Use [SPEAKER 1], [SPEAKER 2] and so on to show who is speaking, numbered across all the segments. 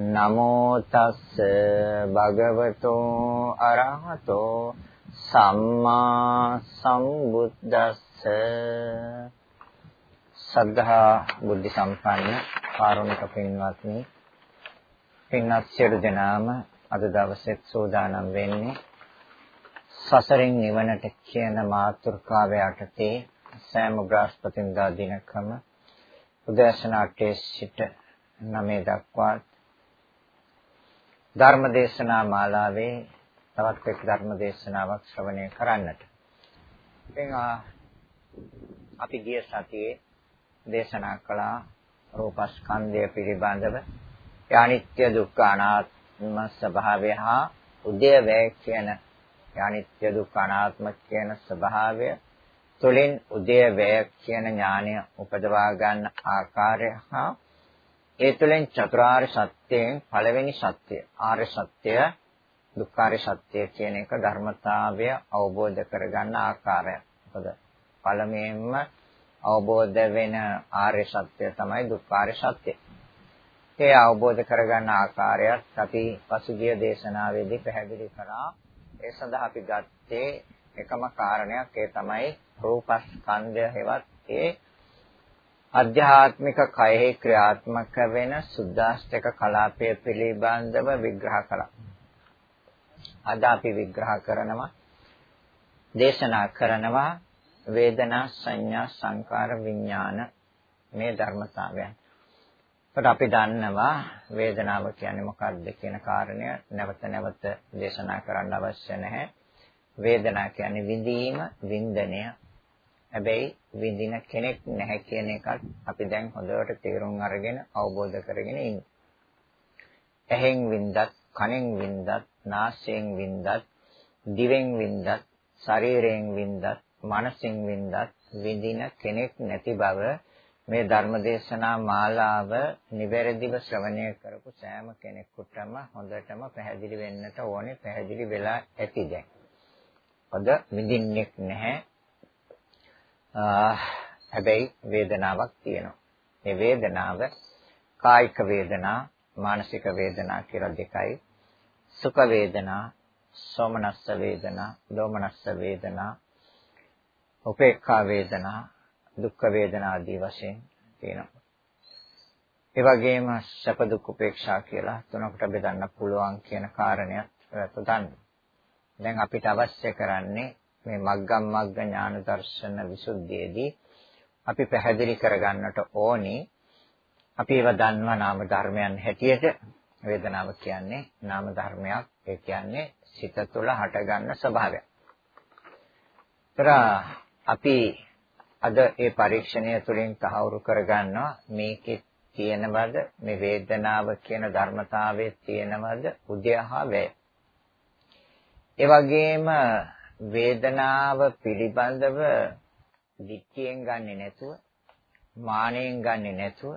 [SPEAKER 1] නමෝ තස්ස භගවතෝ අරහතෝ සම්මා සම්බුද්දස්ස. සද්ධා බුද්ධ සම්පන්න කාරුණික පින්වත්නි පින්වත් සියලු දෙනාම අද දවසේ සෝදානම් වෙන්නේ සසරින් නිවනට කියන මාතෘකාව යටතේ සෑම බ්‍රහස්පතින්දා දිනකම උදෑසන 8 සිට 9 දක්වා ධර්ම දේශනා මාලාවේ තවත් එක් ධර්ම දේශනාවක් ශ්‍රවණය කරන්නට. ඉතින් අපි ගිය සතියේ දේශනා කළා රූපස්කන්ධය පිළිබඳව අනිත්‍ය දුක්ඛ අනාත්ම ස්වභාවය හා උදේවැය කියන අනිත්‍ය දුක්ඛ අනාත්ම කියන ස්වභාවය තුළින් උදේවැය කියන ඥානය උපදවා ගන්න ආකාරය හා ඒ තුළින් චතුරාර්ය සත්‍යයෙන් පළවෙනි සත්‍ය ආර්ය සත්‍ය දුක්ඛාර්ය සත්‍ය කියන එක ධර්මතාවය අවබෝධ කරගන්න ආකාරය. මොකද පළමුවෙන්ම අවබෝධ වෙන ආර්ය සත්‍ය තමයි දුක්ඛාර්ය සත්‍ය. ඒ අවබෝධ කරගන්න ආකාරයත් අපි පසුගිය දේශනාවේදී පැහැදිලි කරා. ඒ සඳහා අපි ගත්තේ එකම කාරණයක් ඒ තමයි රූපස්කන්ධය හෙවත් ඒ අධ්‍යාත්මික කයෙහි ක්‍රියාත්මක වෙන සුද්දාෂ්ටක කලාපය පිළිබඳව විග්‍රහ කළා. අද අපි විග්‍රහ කරනවා දේශනා කරනවා වේදනා සංඥා සංකාර විඥාන මේ ධර්මතාවයන්. ඒකට අපි දන්නවා වේදනාව කියන්නේ මොකක්ද කියන කාරණය නැවත නැවත දේශනා කරන්න අවශ්‍ය නැහැ. වේදනා කියන්නේ විඳීම, වින්දනය, හැබැයි විඳින කෙනෙක් නැහැ කියන එකත් අපි දැන් හොඳට තේරුම් අරගෙන අවබෝධ කරගෙන ඉන්නේ. ඇහෙන් වින්දත්, කනෙන් වින්දත්, නාසයෙන් වින්දත්, දිවෙන් වින්දත්, ශරීරයෙන් වින්දත්, මනසෙන් වින්දත් විඳින කෙනෙක් නැති බව මේ ධර්මදේශනා මාලාව නිවැරදිව ශ්‍රවණය කරපු සෑම කෙනෙකුටම හොඳටම පැහැදිලි වෙන්නට ඕනේ පැහැදිලි වෙලා ඇති දැන්. හොඳ විඳින්නෙක් නැහැ හැබැයි වේදනාවක් තියෙනවා. මේ වේදනාව කායික වේදනා, මානසික වේදනා කියලා දෙකයි. සුඛ වේදනා, සෝමනස්ස වේදනා, දෝමනස්ස වේදනා, උපේක්ඛා වේදනා, දුක්ඛ වේදනා ආදී වශයෙන් තියෙනවා. ඒ වගේම සැප දුක් උපේක්ෂා කියලා තුනකට බෙදන්න පුළුවන් කියන කාරණයක් ඔයත් දන්න. දැන් අපිට අවශ්‍ය කරන්නේ මේ මග්ගම් මග්ග ඥාන දර්ශන විසුද්ධියේදී අපි පැහැදිලි කරගන්නට ඕනි අපි ඒව දන්නවා නාම ධර්මයන් හැටියට වේදනාව කියන්නේ නාම ධර්මයක් ඒ කියන්නේ සිත තුළ හටගන්න ස්වභාවයක්. ඒතර අපි අද ඒ පරීක්ෂණය තුළින් තහවුරු කරගන්නවා මේකේ තියෙනවද මේ වේදනාව කියන ධර්මතාවයේ තියෙනවද උදයහා වේ. ඒ වගේම වේදනාව පිළිබඳව දික්කියෙන් ගන්නෙ නැතුව මානෙන් ගන්නෙ නැතුව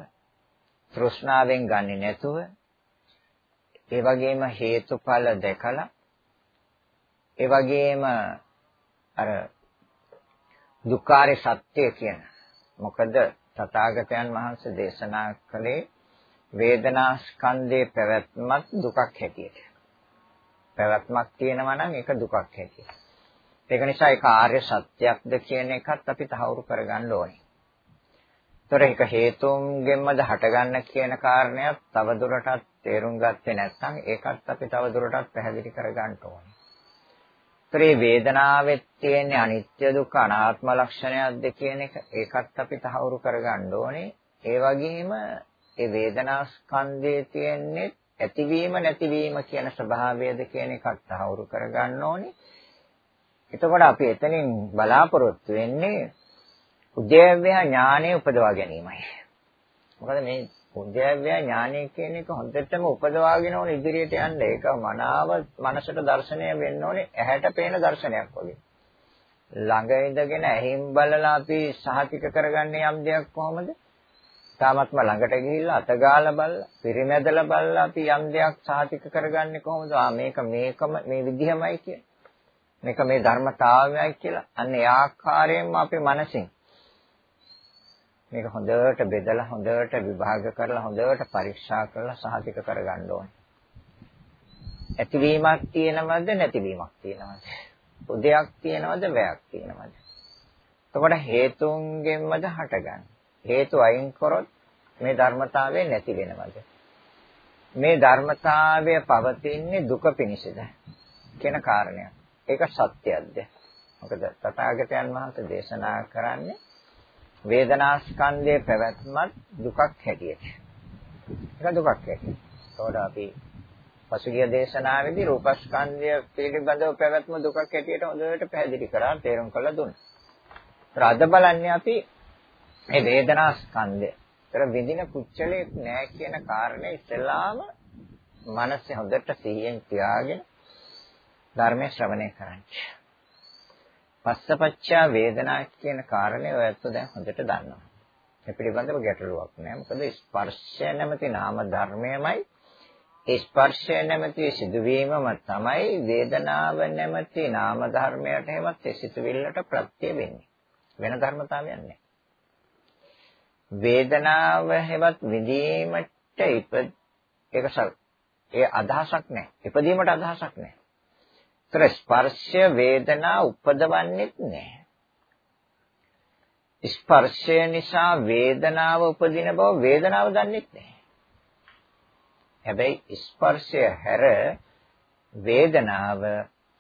[SPEAKER 1] තෘෂ්ණාවෙන් ගන්නෙ නැතුව ඒ වගේම හේතුඵල දැකලා ඒ වගේම අර දුක්ඛාරය සත්‍ය කියන මොකද තථාගතයන් වහන්සේ දේශනා කළේ වේදනා ස්කන්ධේ පැවැත්මක් දුකක් හැටියට. පැවැත්මක් තියෙනවා නම් ඒක දුකක් හැටියට. ඒක නිසා ඒක ආර්ය සත්‍යයක්ද කියන එකත් අපි තහවුරු කරගන්න ඕනේ. ඒතොර ඒක හේතුන්ගෙන්මද හටගන්න කියන කාරණයක් තවදුරටත් තේරුම් ගත්තේ නැත්නම් ඒකත් අපි තවදුරටත් පැහැදිලි කරගන්න ඕනේ. ඒතරේ වේදනාවෙත් තියෙන අනිත්‍ය දුක්ඛ අනාත්ම ලක්ෂණයක්ද කියන එක ඒකත් අපි තහවුරු කරගන්න ඕනේ. ඒ වගේම ඒ වේදනා ස්කන්ධයේ තියෙන්නේ ඇතිවීම නැතිවීම කියන ස්වභාවයද කියන එකත් තහවුරු කරගන්න ඕනේ. එතකොට අපි එතනින් බලාපොරොත්තු වෙන්නේ උද්‍යව්‍ය ඥානය උපදවා ගැනීමයි. මොකද මේ උද්‍යව්‍ය ඥානය කියන එක හොඳටම උපදවාගෙන ඕන ඉදිරියට යන්න ඒක මනාව මනසට දර්ශනය වෙන්න ඕනේ ඇහැට පේන දර්ශනයක් වගේ. ළඟ ඉඳගෙන ඇහින් බලලා අපි සහතික කරගන්නේ යම් දෙයක් කොහොමද? තාමත්ම ළඟට ගිහිල්ලා අතගාලා බලලා පිරිමැදලා බලලා අපි යම් දෙයක් සාතික කරගන්නේ කොහොමද? ආ මේක මේකම මේ විදිහමයි කියන්නේ. මේක මේ ධර්මතාවයයි කියලා. අන්න ඒ ආකාරයෙන්ම අපේ මනසින් මේක හොඳට බෙදලා හොඳට විභාග කරලා හොඳට පරීක්ෂා කරලා සහතික කරගන්න ඕනේ. ඇතිවීමක් තියෙනවද නැතිවීමක් තියෙනවද? උදයක් තියෙනවද වැයක් තියෙනවද? එතකොට හේතුන්ගෙන්මද හටගන්නේ. හේතු අයින් කරොත් මේ ධර්මතාවය නැති වෙනවද? මේ ධර්මතාවය පවතින්නේ දුක පිණිසද කියන කාරණයක්. ඒක සත්‍යයක්ද? මොකද තථාගතයන් වහන්සේ දේශනා කරන්නේ වේදනා ස්කන්ධයේ පැවැත්මත් දුකක් හැටියට. ඒක දුකක් හැටියට. ඒතකොට අපි පසුගිය දේශනාවේදී රූපස්කන්ධය පිළිබඳව පැවැත්ම දුකක් හැටියට හොඳට පැහැදිලි කරා තේරුම් කරලා දුන්නා. ඒතර අද බලන්නේ අපි මේ වේදනා ස්කන්ධය. ඒතර විඳින කුච්චලයක් නෑ කියන කාරණේ ඉස්සෙල්ලාම මනසේ හොඳට සිහියෙන් තියාගෙන ධර්මයේ ශ්‍රවණය කරන්නේ. පස්සපච්චා වේදනා කියන කාරණේ ඔයත් දැන් හොඳට දන්නවා. ඒ පිළිබඳව ගැටලුවක් නෑ. මොකද ස්පර්ශය නැමැති නාම ධර්මයමයි ස්පර්ශය නැමැති සිදුවීමම තමයි වේදනාව නැමැති නාම ධර්මයට හැමත් ඒ සිතුවිල්ලට ප්‍රත්‍ය වෙන්නේ. වෙන ධර්මතාවයක් නෑ. වේදනාව හැවත් විඳීමට ඉප ඒක ඒ අදහසක් නෑ. ඉපදීමට අදහසක් නෑ. ඒතර ස්පර්ශය වේදනා උපදවන්නේත් නැහැ. ස්පර්ශය නිසා වේදනාව උපදින බව වේදනාව දන්නේත් නැහැ. හැබැයි ස්පර්ශය හැර වේදනාව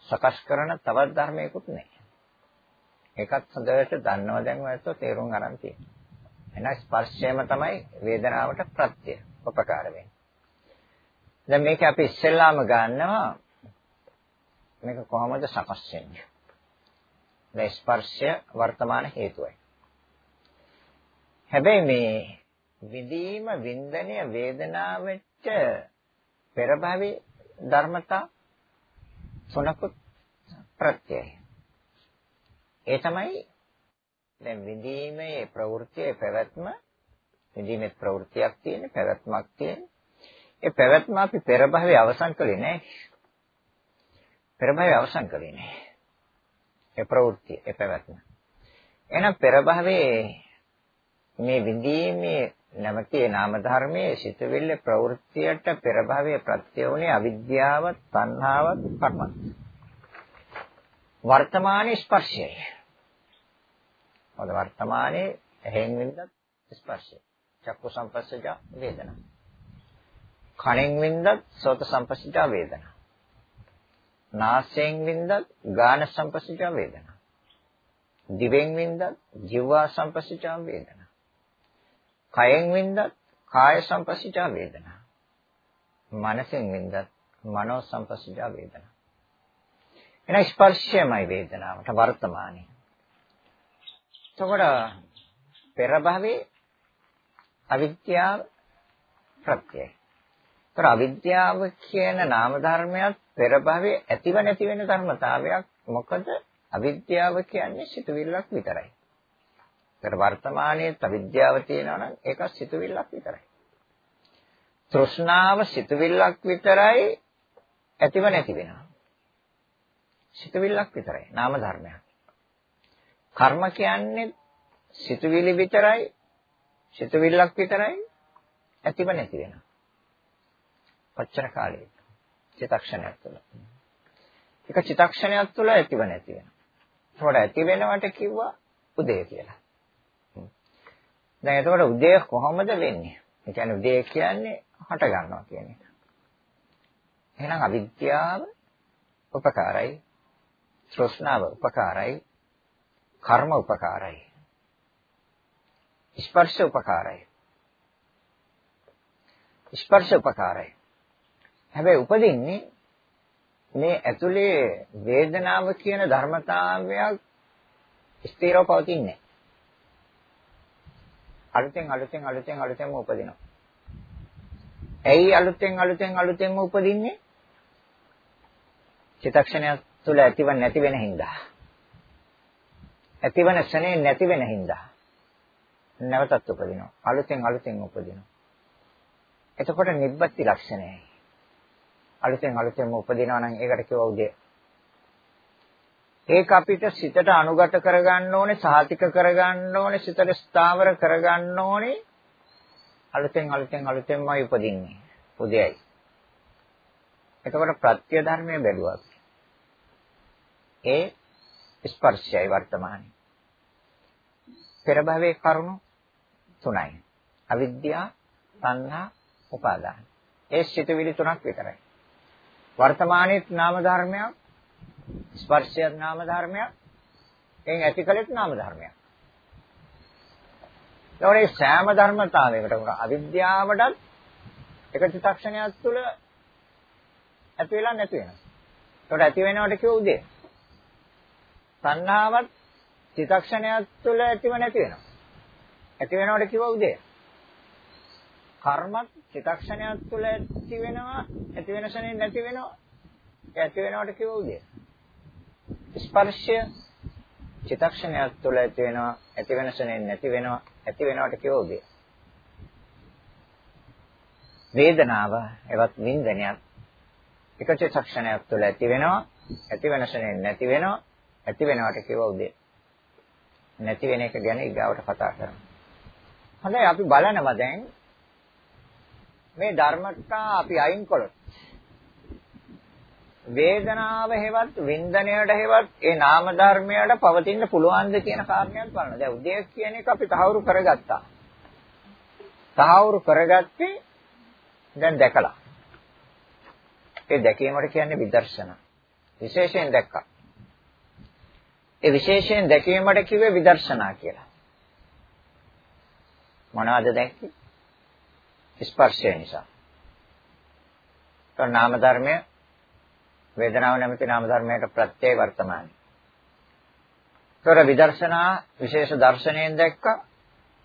[SPEAKER 1] සකස් කරන තවත් ධර්මයකුත් නැහැ. ඒකත් හොඳට දන්නව දැන් ඔයත් තේරුම් ගන්න තියෙනවා. එහෙනම් ස්පර්ශයම තමයි වේදනාවට ප්‍රත්‍ය උපකාර වෙන්නේ. දැන් මේක අපි ඉස්සෙල්ලාම ගන්නවා මේක කොහොමද සකස් වෙන්නේ? මේ ස්පර්ශය වර්තමාන හේතුවයි. හැබැයි මේ විඳීම වින්දනය වේදනාවට පෙර භවයේ ධර්මතා තුනකුත් ප්‍රත්‍යයයි. ඒ තමයි දැන් විඳීමේ ප්‍රවෘත්තියේ පැවැත්ම විඳීමේ ප්‍රවෘත්තියක් තියෙන පැවැත්මක් තියෙන. ඒ පැවැත්ම අපි පෙර භවයේ අවසන් කළේ නැහැ. පෙර භවයේ අවසන් කළේ නෑ. ඒ ප්‍රවෘත්ති, ඒ පැවැත්ම. එහෙනම් පෙර භවයේ මේ විඳීමේ නැමැති නාම ධර්මයේ සිතවිල්ල ප්‍රවෘත්තියට පෙර භවයේ ප්‍රත්‍ය වුණේ අවිද්‍යාව, තණ්හාව, කර්මත්. වර්තමානයේ ස්පර්ශයයි. මොකද වර්තමානයේ ඇහෙන් වින්දත් ස්පර්ශය. චක්කු සංපස්සජ වේදනා. කණෙන් වින්දත් සෝත සංපස්සජ වේදනා. නාසයෙන් වින්දත් ගාන සංපස්සිතා වේදනා. දිවෙන් වින්දත් ජීවා සංපස්සිතා වේදනා. කයෙන් වින්දත් කාය සංපස්සිතා වේදනා. මනසෙන් වින්දත් මනෝ සංපස්සිතා වේදනා. එන ස්පර්ශයමයි වේදනාවට වර්තමානයේ. එතකොට පෙර භවයේ අවිද්‍යාව ප්‍රත්‍යයයි. ඒතර අවිද්‍යාව කියන නාම ධර්මයක් පෙර භවයේ ඇතිව නැති වෙන ධර්මතාවයක්. මොකද අවිද්‍යාව කියන්නේ සිතුවිල්ලක් විතරයි. ඒතර වර්තමානයේ අවිද්‍යාව තියෙනවා නම් ඒක සිතුවිල්ලක් විතරයි. තෘෂ්ණාව සිතුවිල්ලක් විතරයි ඇතිව නැති වෙනවා. සිතුවිල්ලක් විතරයි නාම ධර්මයක්. කර්ම කියන්නේ සිතුවිලි විතරයි සිතුවිල්ලක් විතරයි ඇතිව නැති වෙනවා. කොච්චර කාලයක චිතක්ෂණයක් තුළ. එක චිතක්ෂණයක් තුළ ඇතිව නැති වෙනවා. ඒකට ඇති වෙනවට කිව්වා උදේ කියලා. දැන් එතකොට උදේ කොහොමද වෙන්නේ? ඒ කියන්නේ උදේ කියන්නේ හට ගන්නවා කියන එක. එහෙනම් අවිද්‍යාව උපකාරයි. තෘෂ්ණාව උපකාරයි. කර්ම උපකාරයි. ස්පර්ශ උපකාරයි. ස්පර්ශ උපකාරයි. හැබැයි උපදින්නේ මේ ඇතුලේ වේදනාව කියන ධර්මතාවයක් ස්ථිරව පවතින්නේ අලුතෙන් අලුතෙන් අලුතෙන් අලුතෙන්ම උපදිනවා. ඇයි අලුතෙන් අලුතෙන් අලුතෙන්ම උපදින්නේ? චිතක්ෂණය තුළ ඇතිව නැති වෙන හින්දා. ඇතිවන ක්ෂණේ නැති වෙන හින්දා. නැවතත් උපදිනවා. අලුතෙන් අලුතෙන් උපදිනවා. එතකොට නිබ්බති ලක්ෂණයයි. අලුතෙන් අලුතෙන්ම උපදිනවා නම් ඒකට කියව උදේ. ඒක අපිට සිතට අනුගත කරගන්න ඕනේ, සාතික කරගන්න ඕනේ, සිතට ස්ථාවර කරගන්න ඕනේ. අලුතෙන් අලුතෙන් අලුතෙන්මයි උපදින්නේ. උදේයි. එතකොට ප්‍රත්‍ය ධර්මයේ බැලුවා. ඒ ස්පර්ශයයි වර්තමානයි. පෙර භවයේ කරුණු තුනයි. අවිද්‍යාව, සංහා, උපාදාන. ඒ සිතුවිලි තුනක් විතරයි. වර්තමානයේ නාම ධර්මයක්, ස්පර්ශයත් නාම ධර්මයක්, එයින් ඇතිකලෙත් නාම ධර්මයක්. ඒවනේ සෑම ධර්මතාවයකට උන අවිද්‍යාවටත් එක චිත්තක්ෂණයක් තුළ ඇති වෙලා නැති වෙනවා. ඒකට ඇති වෙනවට කිව්ව උදේ. සංහාවත් චිතක්ෂණයක් තුළ ඇතිව නැති වෙනවා. ඇති වෙනවට කිව්ව උදේ. කර්මත් චිතක්ෂණයක් තුළ ඇති වෙනවා, ඇති වෙන ශරණේ නැති වෙනවා. ඒ ඇති වෙනවට කිව්ව උදේ. ස්පර්ශය චිතක්ෂණයක් තුළ ඇති වෙනවා, ඇති වෙන ශරණේ නැති වෙනවා, ඇති වෙනවට කිව්ව උදේ. වේදනාව එවත් වින්දනයක් එක චිත්තක්ෂණයක් තුළ ඇති වෙනවා ඇති වෙන ශරණේ නැති වෙනවා ඇති වෙනවට කියව උදේ. නැති වෙන එක ගැන ඊගාවට කතා කරමු. හොඳයි අපි බලනවා දැන් මේ ධර්මතා අපි අයින් කළොත් වේදනාව හේවත් වින්දනයට හේවත් ඒ නාම ධර්මයට පවතින්න පුළුවන්ද කියන කාරණයක් බලනවා. දැන් උදේ කියන එක අපි තහවුරු කරගත්තා. තහවුරු කරගත්තේ දැන් දැකලා. ඒ දැකීමට කියන්නේ විදර්ශනා. විශේෂයෙන් දැක්කා. ඒ විශේෂයෙන් දැකීමට කිව්වේ විදර්ශනා කියලා. මොනවද දැක්කේ? ස්පර්ශය නිසා. તો නාම ධර්මය වේදනාව නැමැති නාම ධර්මයට ප්‍රත්‍යය වර්තමානයි. ତොර විදර්ශනා විශේෂ දර්ශනයෙන් දැක්ක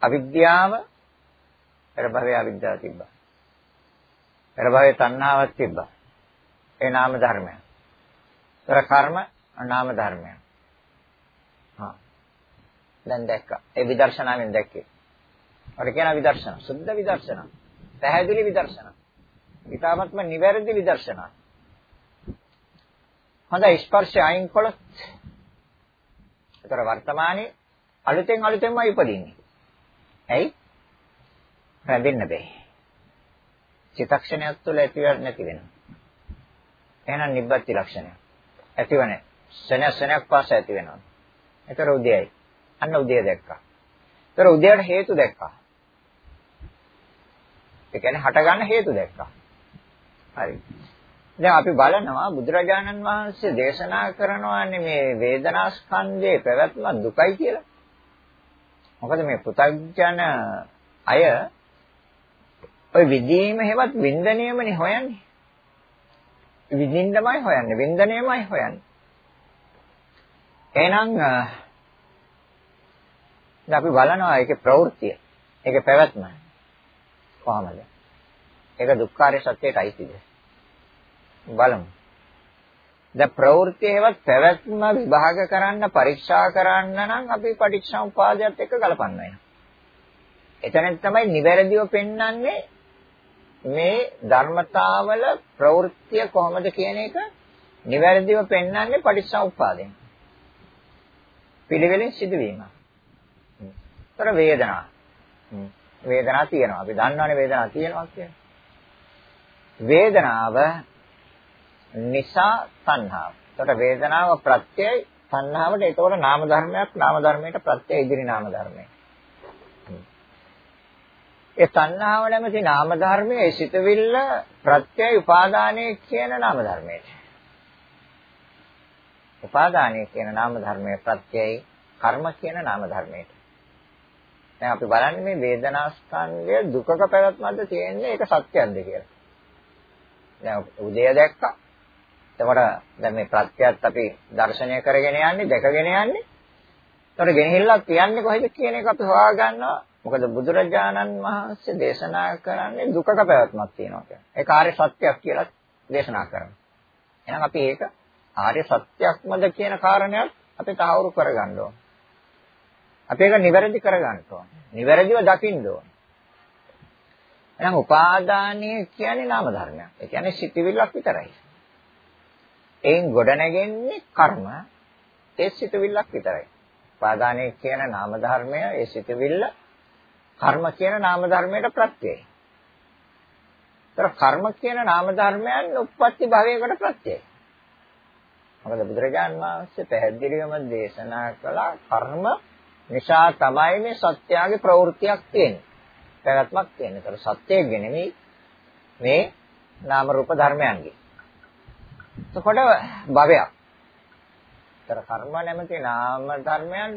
[SPEAKER 1] අවිද්‍යාව පෙර භවයේ අවිද්‍යාව තිබ්බා. පෙර භවයේ තණ්හාවක් තිබ්බා. ඒ නාම ධර්මය. තොර කර්ම නාම ධර්මය. දැන් දැක්කා. ඒ විදර්ශනාවෙන් දැක්කේ. ඔකට කියන විදර්ශන. සුද්ධ විදර්ශන. පැහැදිලි විදර්ශන. ඊටාත්ම නිවැරදි විදර්ශන. හොඳයි ස්පර්ශය අයින් කළොත් ඒතර වර්තමානයේ අලුතෙන් අලුතෙන්මයි උපදින්නේ. ඇයි? රැඳෙන්න බෑ. චිතක්ෂණයක් තුළ ඇතිව නැති වෙනවා. එහෙනම් නිබ්බති ලක්ෂණය. ඇතිව නැහැ. ශනය ශනයක් පාස ඇති වෙනවා. ඒතර උදේයි. අන්න උදේ දැක්කා. ඒතර උදේට හේතු දැක්කා. ඒ කියන්නේ හට ගන්න හේතු දැක්කා. හරි. දැන් අපි බලනවා බුදුරජාණන් වහන්සේ දේශනා කරනවානේ මේ වේදනා ස්කන්ධයේ පැවැත්ම දුකයි කියලා. මොකද මේ පුතග්ජන අය ඔය විදීම හැවත් වින්දනයමනේ හොයන්නේ. විඳින්නමයි හොයන්නේ, වින්දනයමයි හොයන්නේ. එහෙනම් දැන් අපි බලනවා ඒකේ ප්‍රවෘත්තිය. ඒකේ පැවැත්ම. කොහමද? ඒක දුක්ඛාරය සත්‍යයට අයිතිද? බලමු. දැන් ප්‍රවෘත්තියවත් පැවැත්ම විභාග කරන්න පරීක්ෂා කරන්න නම් අපි පටිච්චසමුපාදයට එක්ක ගලපන්න වෙනවා. එතනෙන් තමයි නිවැරදිව පෙන්වන්නේ මේ ධර්මතාවල ප්‍රවෘත්තිය කොහොමද කියන එක නිවැරදිව පෙන්වන්නේ පටිච්චසමුපාදයෙන්. පිළිවෙලින් සිදුවීම. ඒතර වේදනා. වේදනා තියෙනවා. අපි දන්නවනේ වේදනා තියෙනවා කියන්නේ. වේදනාව නිසා සංහාව. ඒතර වේදනාව ප්‍රත්‍යයයි සංහාවට ඒතකොට නාම ධර්මයක් නාම ධර්මයට ප්‍රත්‍යය ඉදිරි නාම ධර්මය. ඒ සංහාව නැමැති නාම ධර්මයේ ඒ සිතවිල්ල ප්‍රත්‍යය උපාදානයේ කියන නාම ධර්මයට. උපාදානය කියන නාම ධර්මයේ ප්‍රත්‍යයයි කර්ම කියන නාම ධර්මයට. දැන් අපි බලන්නේ මේ වේදනා ස්කන්ධය දුකක පැවැත්මක්ද තියෙන්නේ ඒක සත්‍යයක්ද කියලා. දැන් උදය දැක්කා. එතකොට දැන් මේ ප්‍රත්‍යයත් අපි දර්ශනය කරගෙන යන්නේ, දැකගෙන යන්නේ. එතකොට ගෙනහිල්ලක් තියන්නේ කොහෙද කියන එක අපි හොයාගන්නවා. මොකද බුදුරජාණන් වහන්සේ දේශනා කරන්නේ දුකක පැවැත්මක් තියෙනවා කියන්නේ. ඒක ආර්ය සත්‍යයක් කියලා දේශනා කරනවා. එහෙනම් අපි ඒක ආර්ය සත්‍යක්මද කියන කාරණයක් අපි තහවුරු කරගන්න ඕනේ. අපි ඒක නිවැරදි කරගන්න ඕනේ. නිවැරදිව දකින්න ඕනේ. එහෙනම් උපාදානීය කියන්නේ නාම ධර්මයක්. ඒ කියන්නේ සිතිවිල්ලක් විතරයි. එයින් ගොඩනැගෙන්නේ කර්ම ඒ සිතිවිල්ලක් විතරයි. උපාදානීය කියන නාම ධර්මය ඒ සිතිවිල්ල කර්ම කියන නාම ධර්මයට ප්‍රත්‍යයයි. ඒතර කර්ම කියන නාම ධර්මයන් උප්පත්ති භවයකට ප්‍රත්‍යයයි. මොකද බුදුරජාන් වහන්සේ පැහැදිලිවම දේශනා කළා කර්ම නිසා තමයි මේ සත්‍යයේ ප්‍රවෘත්තියක් තියෙන්නේ. පැවැත්මක් තියෙන්නේ. ඒතර සත්‍යයේ නෙමෙයි මේ නාම රූප ධර්මයන්ගේ. එතකොට භවයක්. ඒතර කර්ම නැමැති නාම ධර්මයන්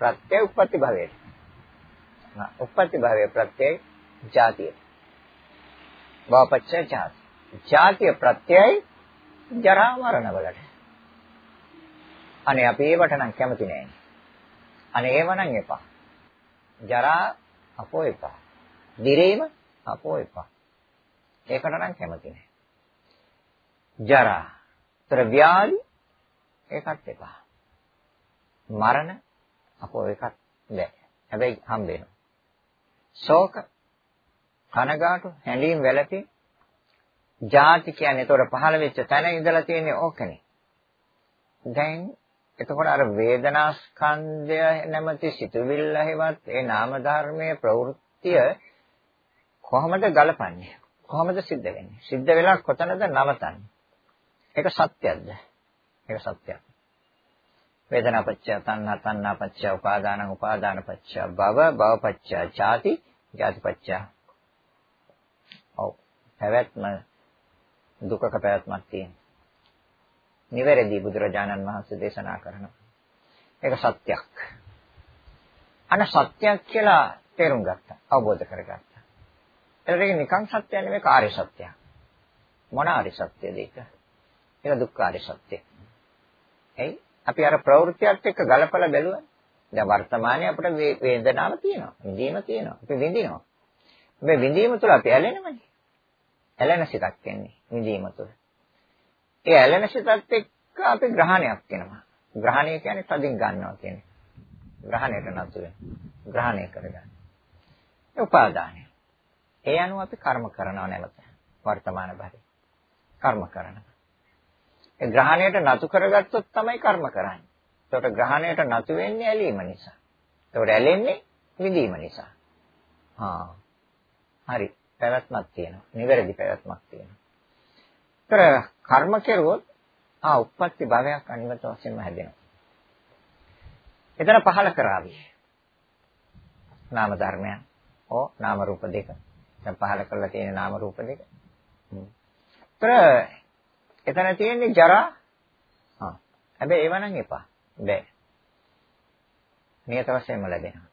[SPEAKER 1] ප්‍රත්‍ය උප්පත්ති භවයට. උප්පත්ති භවයේ ප්‍රත්‍යය ජාතිය. භවපච්චය ජාති. ජාතිය ප්‍රත්‍යයයි ජරා මරණ වලට. අනේ අපි ඒවට නම් කැමති නෑ. අනේ ඒව නම් එපා. ජරා අපෝ එපා. දිරේම අපෝ එපා. ඒකට නම් කැමති නෑ. ජරා, තර ව්‍යාධි ඒකත් එපා. මරණ අපෝ ඒකත් බෑ. හැබැයි හම්බ වෙනවා. ශෝක කනගාටු හැඬීම් වැළපීම් ಜಾති කියන්නේ ඒතකොට පහළ වෙච්ච තැන ඉඳලා තියෙන්නේ ඕකනේ. දැන් එතකොට අර වේදනා ස්කන්ධය නැමැති සිතුවිල්ල හැවත් ඒ නාම ධර්මයේ ප්‍රවෘත්තිය කොහොමද ගලපන්නේ? කොහොමද සිද්ධ වෙන්නේ? සිද්ධ වෙලා කොතනද නවතන්නේ? ඒක සත්‍යයක්ද? ඒක සත්‍යයක්. වේදනාපච්චය තණ්හා තණ්හාපච්චය උපාදාන උපාදානපච්චය භව භවපච්චය ජාති ජාතිපච්චය. ඔව්. පැවැත්ම දුකක පැවැත්මක් තියෙනවා. නිවැරදි බුදුරජාණන් වහන්සේ දේශනා කරනවා. ඒක සත්‍යයක්. අන සත්‍යයක් කියලා තේරුම් ගත්තා. අවබෝධ කරගත්තා. ඒක නිකං සත්‍යයක් නෙමෙයි කාර්ය සත්‍යයක්. මොන ආර්ය සත්‍යද ඒක? ඒක දුක්ඛාර්ය සත්‍යය. එයි අපි අර ප්‍රවෘත්තියත් එක්ක ගලපලා බැලුවා. දැන් වර්තමානයේ අපිට වේදනාව තියෙනවා. විඳීම තියෙනවා. අපි විඳිනවා. මේ විඳීම තුළ අපි ඇලෙනවනේ. ඇලෙන සිතක් එන්නේ විඳීම තුළ. ඒ ඇලෙන සිතත් එක්ක අපි ග්‍රහණයක් වෙනවා. ග්‍රහණය කියන්නේ තදින් ගන්නවා කියන්නේ. ග්‍රහණයට නතු වෙන. ග්‍රහණය කරගන්න. ඒ උපාදානය. ඒ අනුව අපි කර්ම කරනවා නැවත. වර්තමාන භවයේ. කර්ම කරනවා. ඒ ග්‍රහණයට නතු කරගත්තොත් තමයි කර්ම කරන්නේ. එතකොට ග්‍රහණයට නතු වෙන්නේ ඇලීම නිසා. එතකොට ඇලෙන්නේ විඳීම නිසා. ආ. හරි. පැවැත්මක් තියෙනවා. නිවැරදි පැවැත්මක් තියෙනවා. ඒතර කර්ම කෙරුවොත් ආ උප්පත්ති භවයක් අනිමත වශයෙන්ම හැදෙනවා. එතන පහල කරાવી. නාම ධර්මයන්. ඕ නාම රූප දෙක. දැන් පහල කරලා තියෙන නාම රූප දෙක. ඒතර එතන තියෙන්නේ ජරා. ආ. හැබැයි ඒව නම් එපා. බෑ. නියත වශයෙන්ම ලැබෙනවා.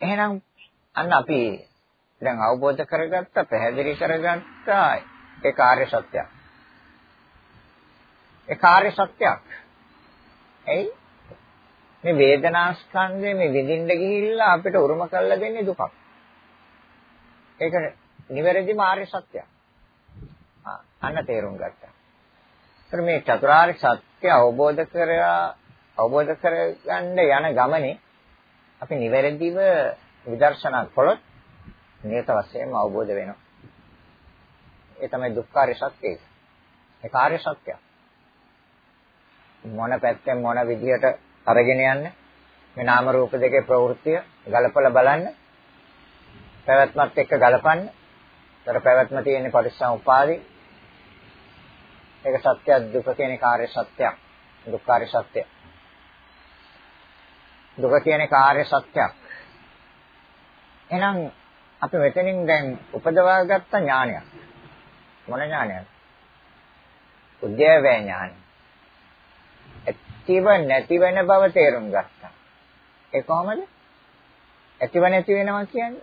[SPEAKER 1] එහෙනම් අන්න අපි දැන් අවබෝධ කරගත්තා, පැහැදිලි කරගත්තා ඒ කාර්ය සත්‍යයක්. ඒ කාර්ය සත්‍යයක්. එයි මේ වේදනා ස්කන්ධය මේ විඳින්න ගිහිල්ලා අපිට උරුම කරලා දෙන්නේ දුකක්. ඒක නිවැරදිම ආර්ය සත්‍යයක්. අන්න තේරුම් ගත්තා. ඒත් මේ චතුරාර්ය සත්‍ය අවබෝධ කරලා අවබෝධ කරගන්න යන ගමනේ අපි නිවැරදිව විදර්ශනා කළොත් නියත වශයෙන්ම අවබෝධ වෙනවා. ඒ තමයි දුක්ඛාරය සත්‍යය. ඒ කාර්ය සත්‍යය. මොන පැත්තෙන් මොන විදියට අරගෙන යන්නේ මේ නාම රූප දෙකේ ප්‍රවෘත්තිය ගලපලා බලන්න. පැවැත්මත් එක්ක ගලපන්න. ඒතර පැවැත්ම තියෙන්නේ පරිස්සම් ඒක සත්‍ය දුක කියන කාර්ය සත්‍යයක්. දුක්ඛාරය සත්‍යය. දුක කියන කාර්ය සත්‍යයක්. එහෙනම් අපි මෙතනින් දැන් උපදවා ගත්ත ඥානයක්. මොන ඥානයක්ද? උද්‍යවේ ඥානය. ඇතිව නැති වෙන බව තේරුම් ගත්තා. ඒ කොහොමද? ඇතිව නැති වෙනවා කියන්නේ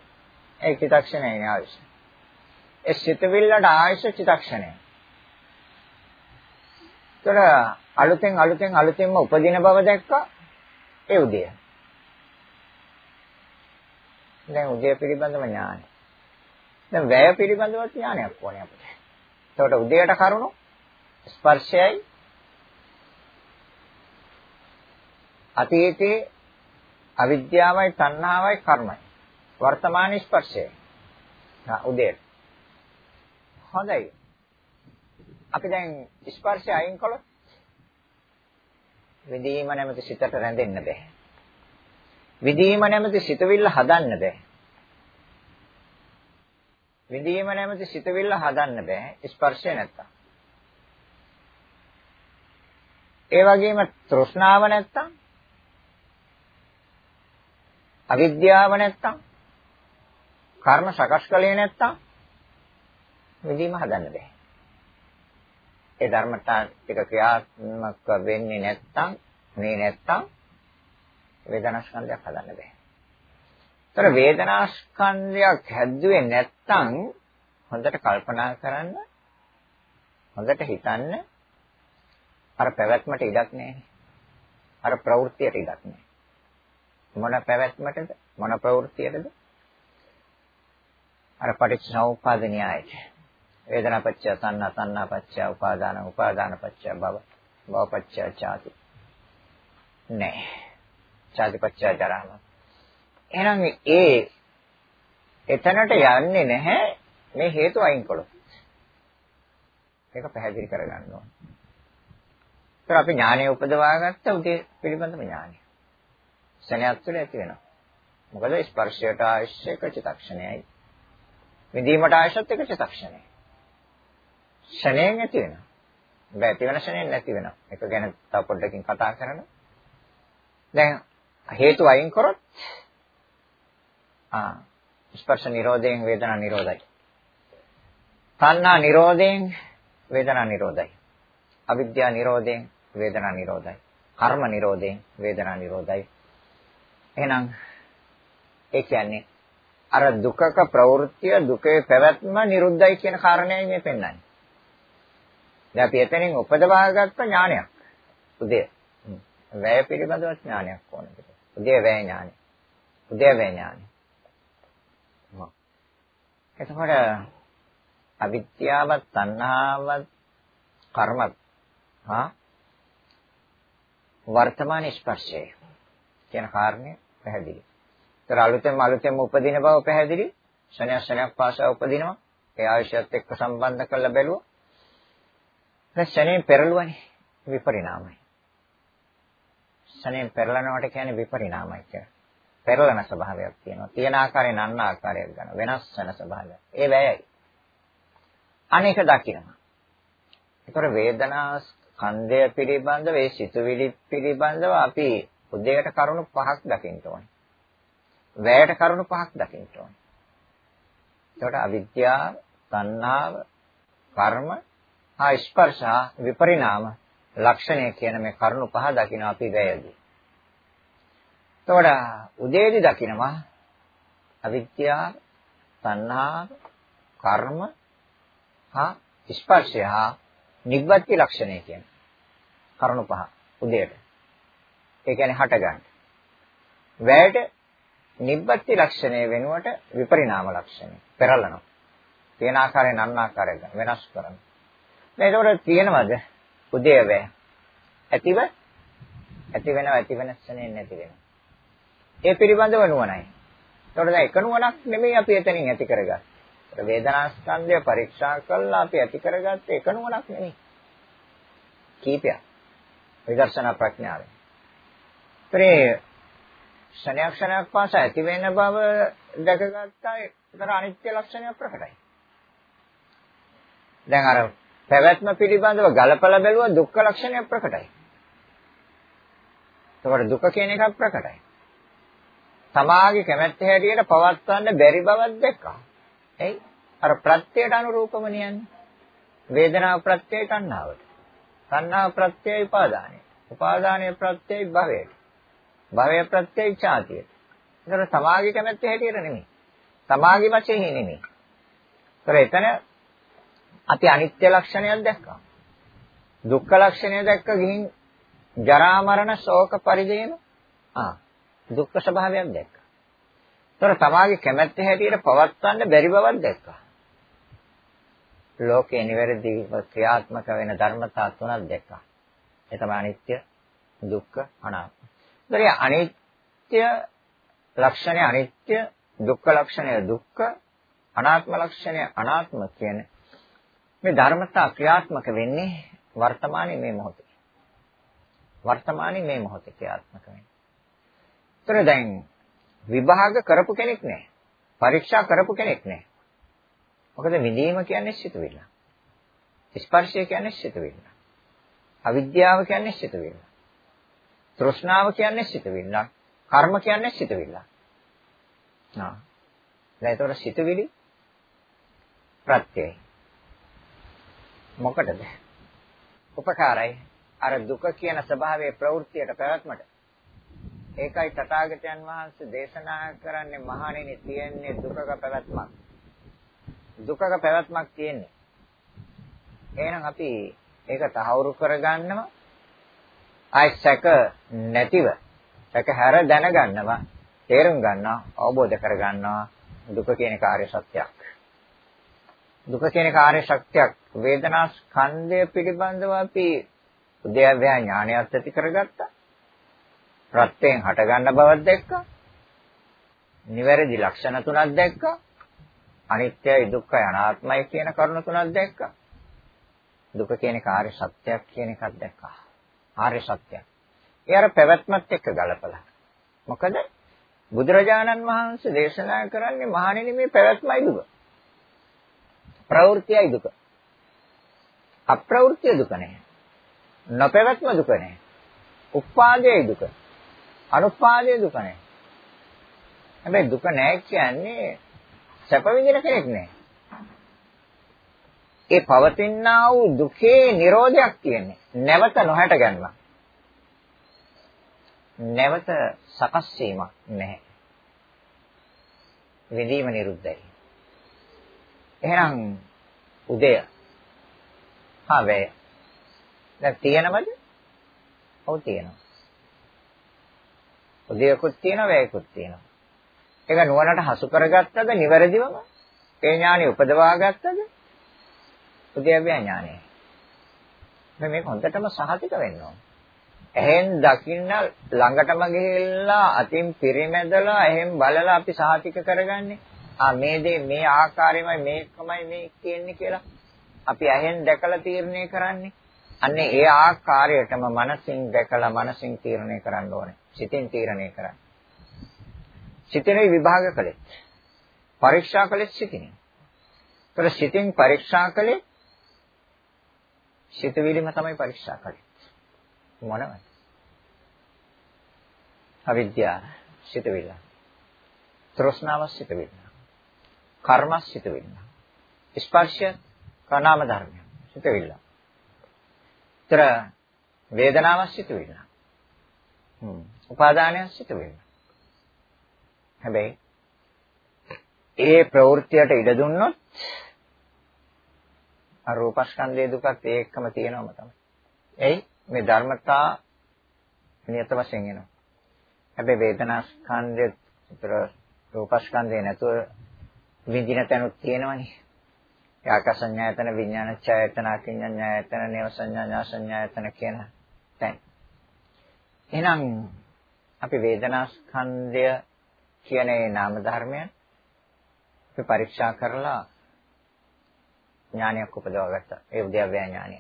[SPEAKER 1] ඒ චිත්තක්ෂණයනේ අවශ්‍ය. ඒ සිතවිල්ලට ආයශ චිත්තක්ෂණය. ඒතර අලුතෙන් අලුතෙන් අලුතෙන්ම උපදින බව දැක්කා ඒ උදේ. දැන් උදේ පිළිබඳව ඥානය. දැන් වැය පිළිබඳව ඥානයක් ඕනේ අපිට. එතකොට උදේට කරුණු ස්පර්ශයයි අතීතේ අවිද්‍යාවයි තණ්හාවයි කර්මයි. වර්තමාන ස්පර්ශය. උදේට. හොඳයි. අපි දැන් ස්පර්ශය අයින් කළොත් විදීම නැමැති සිතට රැඳෙන්න බෑ. විදීම නැමැති සිතවිල්ල හදන්න බෑ. විදීම නැමැති සිතවිල්ල හදන්න බෑ ස්පර්ශය නැත්තම්. ඒ වගේම තෘෂ්ණාව නැත්තම් අවිද්‍යාව නැත්තම් කර්ම සකස් කළේ නැත්තම් විදීම හදන්න බෑ. ඒ ධර්මතා ටික ක්‍රියාත්මක වෙන්නේ නැත්තම් මේ නැත්තම් වේදනාස්කන්ධයක් හදන්න බෑ. ඒතර වේදනාස්කන්ධයක් හැදුවේ නැත්තම් හොඳට කල්පනා කරන්න හොඳට හිතන්න අර පැවැත්මට ඉඩක් නැහැ. අර ප්‍රවෘත්තියට ඉඩක් නැහැ. මොන පැවැත්මටද? මොන ප්‍රවෘත්තියටද? අර පටිච්චසමුප්පාද න්‍යායයට. වේදනාපච්චය තණ්හා තණ්හාපච්චය උපාදාන උපාදානපච්චය භව භවපච්චය චාති. නෑ. චාතිපච්චය ජරාම. එහෙනම් ඒ එතනට යන්නේ නැහැ මේ හේතු අයින් කළොත්. ඒක පැහැදිලි කරගන්න ඕනේ. ඒත් අපි ඥානය උපදවා ගත්ත උදේ පිළිබඳව ඥානය. ශනයක් තුළ ඇති වෙනවා. මොකද ස්පර්ශයට අවශ්‍ය එක චිත්තක්ෂණයයි. විඳීමට අවශ්‍යත් එක චිත්තක්ෂණයයි. ශණයෙන් ඇති වෙනවා. හැබැයි ඇති වෙන ශණයෙන් නැති වෙනවා. ඒක ගැන තව පොඩ්ඩකින් කතා කරනවා. දැන් හේතු අයින් කරොත් ආ ස්පර්ශ නිරෝධයෙන් වේදනා නිරෝධයි. තණ්හා නිරෝධයෙන් වේදනා නිරෝධයි. අවිද්‍යා නිරෝධයෙන් වේදනා නිරෝධයි. කර්ම නිරෝධයෙන් වේදනා නිරෝධයි. එහෙනම් ඒ කියන්නේ අර දුකක ප්‍රවෘත්තිය දුකේ පැවැත්ම නිරුද්ධයි කියන කාරණයයි මේ පෙන්වන්නේ. දැන් අපි එතනින් උපදවාගත්ත ඥානයක්. උදේ. වැය පිළිබඳව ඥානයක් ඕනේ. උදේ වැය ඥානය. උදේ වැය ඥානය. එතකොට අවිද්‍යාවත් තණ්හාවත් කර්මත් හා වර්තමාන ස්පර්ශය කියන කාරණය පැහැදිලි. ඒතර අලුතෙන් අලුතෙන් උපදින බව පැහැදිලි. ශනයක් ශනයක් පාසා උපදිනවා. ඒ ආයශයත් එක්ක සම්බන්ධ කරලා බැලුවා. දැන් ශනේ පෙරළුවනේ විපරිණාමයි. ශනේ පෙරලනවට කියන්නේ විපරිණාමයි කියලා. පෙරලන ස්වභාවයක් තියෙනවා. තියෙන ආකාරයෙන් අන්න ආකාරයක් ගන්න. වෙනස් වෙන ස්වභාවයක්. ඒ වැයයි. අනේක දකිනවා. ඒතර වේදනා ස්කන්ධය පිළිබඳව ඒ සිතුවිලි පිළිබඳව අපි උදේට කරුණු පහක් දකින්න ඕනේ. වැයට කරුණු පහක් දකින්න ඕනේ. එතකොට අවිද්‍යාව, තණ්හාව, කර්ම, හා ස්පර්ශ, විපරිණාම ලක්ෂණය කියන මේ කරුණු පහ දකින්න අපි වැයදී. එතකොට උදේදී දකින්නවා අවිද්‍යාව, තණ්හාව, කර්ම, හා ස්පර්ශය හා නිබ්බති ලක්ෂණය කියන කරුණු පහ උදේට. ඒ කියන්නේ හට ගන්න. වැයට නිබ්බති ලක්ෂණය වෙනුවට විපරිණාම ලක්ෂණය පෙරලනවා. තියෙන ආකාරයෙන් අන්න ආකාරයෙන් වෙනස් කරනවා. දැන් ඒකට තියෙනවද උදේ වේ? ඇතිව ඇති වෙනව ඇති වෙනස්සනේ නැති වෙනවා. ඒ පිළිබඳව නුවණයි. ඒකට දැන් එක නුවණක් නෙමෙයි අපි එතනින් ඇති කරගන්නේ. වේදනා ස්කන්ධය පරීක්ෂා කළා අපි ඇති කරගත්තේ එක නුවණක් නෙමෙයි. කීපයක්. විදර්ශනා ප්‍රඥාවෙන්. ඒතරේ ක්ෂණයක් ක්ෂණයක් පාසා ඇති වෙන බව දැකගත්තා ඒතර අනිත්‍ය ලක්ෂණය ප්‍රකටයි. දැන් අර පැවැත්ම පිළිබඳව ගලපලා බැලුවා දුක්ඛ ලක්ෂණය ප්‍රකටයි. ඒකට දුක කියන එකක් ප්‍රකටයි. තමාගේ කැමැත්ත හැටියට පවත්වන්න බැරි බවක් දැක්කා. එයි අර ප්‍රත්‍යයට අනුරූපම නියන්නේ. වේදනාව ප්‍රත්‍යය තණ්හාවට. තණ්හාව ප්‍රත්‍යය උපාදානය. උපාදානයේ ප්‍රත්‍යය භවයට. භවය ප්‍රත්‍යය ඡාතියට. ඒතර තමාගේ කැමැත්ත හැටියට නෙමෙයි. තමාගේ වශයෙන් නෙමෙයි. ඒතර එතන අපි අනිත්‍ය ලක්ෂණයක් දැක්කා. දුක්ඛ ලක්ෂණය දැක්ක ගිහින් ජරා මරණ ශෝක පරිදේම ආ දුක්ඛ ස්වභාවයක් දැක්කා. ඒතර තමාගේ කැමැත්ත හැටියට පවත්වන්න බැරි බවක් දැක්කා. ලෝකේ නිවැරදිව ක්‍රියාත්මක වෙන ධර්මතා තුනක් දැක්කා. ඒ තමයි අනිත්‍ය, දුක්ඛ, අනාත්ම. ඒතරේ අනිත්‍ය ලක්ෂණය අනිත්‍ය, දුක්ඛ ලක්ෂණය දුක්ඛ, අනාත්ම ලක්ෂණය අනාත්ම කියන මේ ධර්මතා ක්‍රියාත්මක වෙන්නේ වර්තමානයේ මේ මොහොතේ. වර්තමානයේ මේ මොහොතේ ක්‍රියාත්මක වෙන්නේ. ඒතර දැන් විභාග කරපු කෙනෙක් නැහැ. පරීක්ෂා කරපු කෙනෙක් නැහැ. මොකද විඳීම කියන්නේ සිතුවිල්ල. ස්පර්ශය කියන්නේ සිතුවිල්ල. අවිද්‍යාව කියන්නේ සිතුවිල්ල. තෘෂ්ණාව කියන්නේ සිතුවිල්ල. කර්ම කියන්නේ සිතුවිල්ල. ආ. දැන් ඒතකොට සිතුවිලි ප්‍රත්‍යයයි. මොකටද? උපකාරයි. අර දුක කියන ස්වභාවයේ ප්‍රවෘත්තියට පැවැත්මට. ඒකයි තථාගතයන් වහන්සේ දේශනා කරන්නේ මහණෙනි තියෙන්නේ දුකක පැවැත්මක්. දුකක පැවැත්මක් තියෙන්නේ. එහෙනම් අපි ඒක තහවුරු කරගන්නවා. ආයි සැක නැතිව සැක හැර දැනගන්නවා. තේරුම් ගන්නවා, අවබෝධ කරගන්නවා දුක කියන කාර්ය සත්‍යයක්. දුක කියන කාර්ය ශක්තියක් වේදනා ස්කන්ධය පිළිබඳව අපි උද්‍යව්‍ය ඥානයත් ඇති කරගත්තා. ප්‍රත්‍යයෙන් හටගන්න බවක් දැක්කා. නිවැරදි ලක්ෂණ තුනක් දැක්කා. අනිත්‍යයි දුක්ඛයි අනාත්මයි කියන කරුණු තුනක් දැක්කා. දුක කියන කාර්ය සත්‍යයක් කියන එකක් දැක්කා. ආර්ය සත්‍යයක්. ඒ අර පැවැත්මත් එක්ක ගලපලා. මොකද බුදුරජාණන් වහන්සේ දේශනා කරන්නේ මහණෙනි මේ පැවැත්මයි දුක. ප්‍රවෘත්තියයි දුක. අප්‍රවෘත්තිය දුක නැහැ. නොපැවැත්ම දුක නැහැ. උපාදයේ දුක. අනුපාදයේ දුක නැහැ. හැබැයි දුක නැහැ කියන්නේ සැප විඳින කෙනෙක් නෑ. ඒ පවතිනා වූ දුකේ Nirodhayak කියන්නේ නැවත නොහැට ගන්නවා. නැවත සකස් වීමක් නැහැ. විඳීම නිරුද්ධයි. එහෙනම් උදය හා වැය. දැන් තියෙනවද? ඔව් තියෙනවා. උදයකුත් තියෙනවා වැයකුත් තියෙනවා. ඒක නුවණට හසු කරගත්තද නිවැරදිවම? ඒ ඥානෙ උපදවා ගත්තද? උද්‍යව්‍ය ඥානෙ. දැන් මේක හොඳටම සහතික වෙන්න ඕන. එහෙන් දකින්න ළඟටම ගිහිල්ලා අතින් පිරිමැදලා එහෙන් බලලා අපි සහතික කරගන්නේ. ආ මේ දේ මේ ආකාරයමයි මේකමයි මේ කියන්නේ කියලා අපි එහෙන් දැකලා තීරණය කරන්නේ. අන්නේ ඒ ආකාරයටම මනසින් දැකලා මනසින් තීරණය කරන්න ඕනේ. සිතින් තීරණය කරන්න. සිතෙනුයි විභාග කළේ. පරීක්ෂා කළේ සිතිනේ. ඒතර සිතින් පරීක්ෂා කළේ සිතවිලිම තමයි පරීක්ෂා කළේ. මොනවද? අවිද්‍යාව සිතවිල්ල. තෘෂ්ණාව සිතවිල්ල. කර්ම සිතවිල්ල. ස්පර්ශය කනාම ධර්මය සිතවිල්ල. ඒතර වේදනාව සිතවිල්ල. හ්ම්. උපාදානය සිතවිල්ල. හැබැයි ඒ ප්‍රවෘත්තියට ඉඩ දුන්නොත් අර රූපස්කන්ධයේ දුකත් ඒකම තියෙනවම තමයි. එයි මේ ධර්මතා නියත වශයෙන් එනවා. හැබැයි වේදනාස්කන්ධය විතර රූපස්කන්ධය නැතුව විඳින තැනුත් තියෙනවනේ. ඒ ආකාසඤ්ඤායතන විඥානච්ඡායතන අකිඤ්ඤඤ්ඤායතන නේව සංඥා ඥාසඤ්ඤායතන කියන තැන්. එහෙනම් අපි වේදනාස්කන්ධය කියන ඒ නාම ධර්මයන් අපි පරීක්ෂා කරලා ඥානයක් උපදවා ගත්තා. ඒ උද්‍යව්‍ය ඥානය.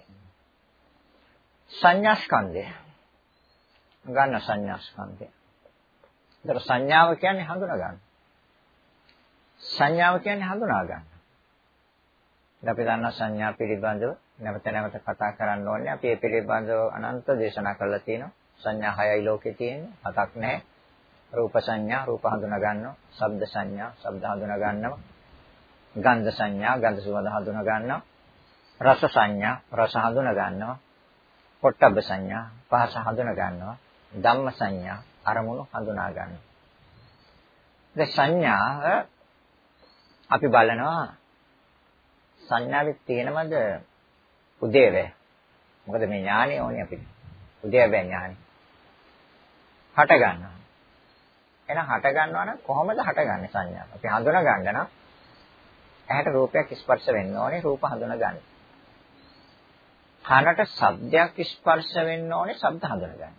[SPEAKER 1] සංඥා ස්කන්ධය. ගන්න සංඥා ස්කන්ධය. ඒතර සංඥාව කියන්නේ හඳුනා ගන්න. සංඥාව කියන්නේ හඳුනා ගන්න. අපි දන්නා සංඥා පිළිබඳව නැවත නැවත කතා කරන්න ඕනේ. අපි ඒ පිළිබඳව අනන්ත දේශනා කරලා තියෙනවා. සංඥා හයයි ලෝකේ තියෙන්නේ. හතක් නැහැ. රූප සංඥා රූප හඳුනා ගන්නවා. ශබ්ද සංඥා ශබ්ද හඳුනා ගන්නවා. ගන්ධ සංඥා ගන්ධ සුවඳ හඳුනා ගන්නවා. රස සංඥා රස හඳුනා ගන්නවා. පොට්ටබ්බ සංඥා පහස හඳුනා ගන්නවා. ධම්ම සංඥා අරමුණු හඳුනා ගන්නවා. දැන් සංඥාව අපි බලනවා සංඥාවේ තියෙනවද උදේවැ මොකද මේ ඥානෙ ඕනේ අපිට උදේවැ ඥානෙ හට ගන්නවා එහෙනම් හට ගන්නවා නම් කොහොමද හටගන්නේ සංඥාව අපි හඳුනා ගන්න නම් ඇහැට රූපයක් ස්පර්ශ වෙන්න ඕනේ රූප හඳුනා ගන්න කනට ශබ්දයක් ස්පර්ශ වෙන්න ඕනේ ශබ්ද හඳුනා ගන්න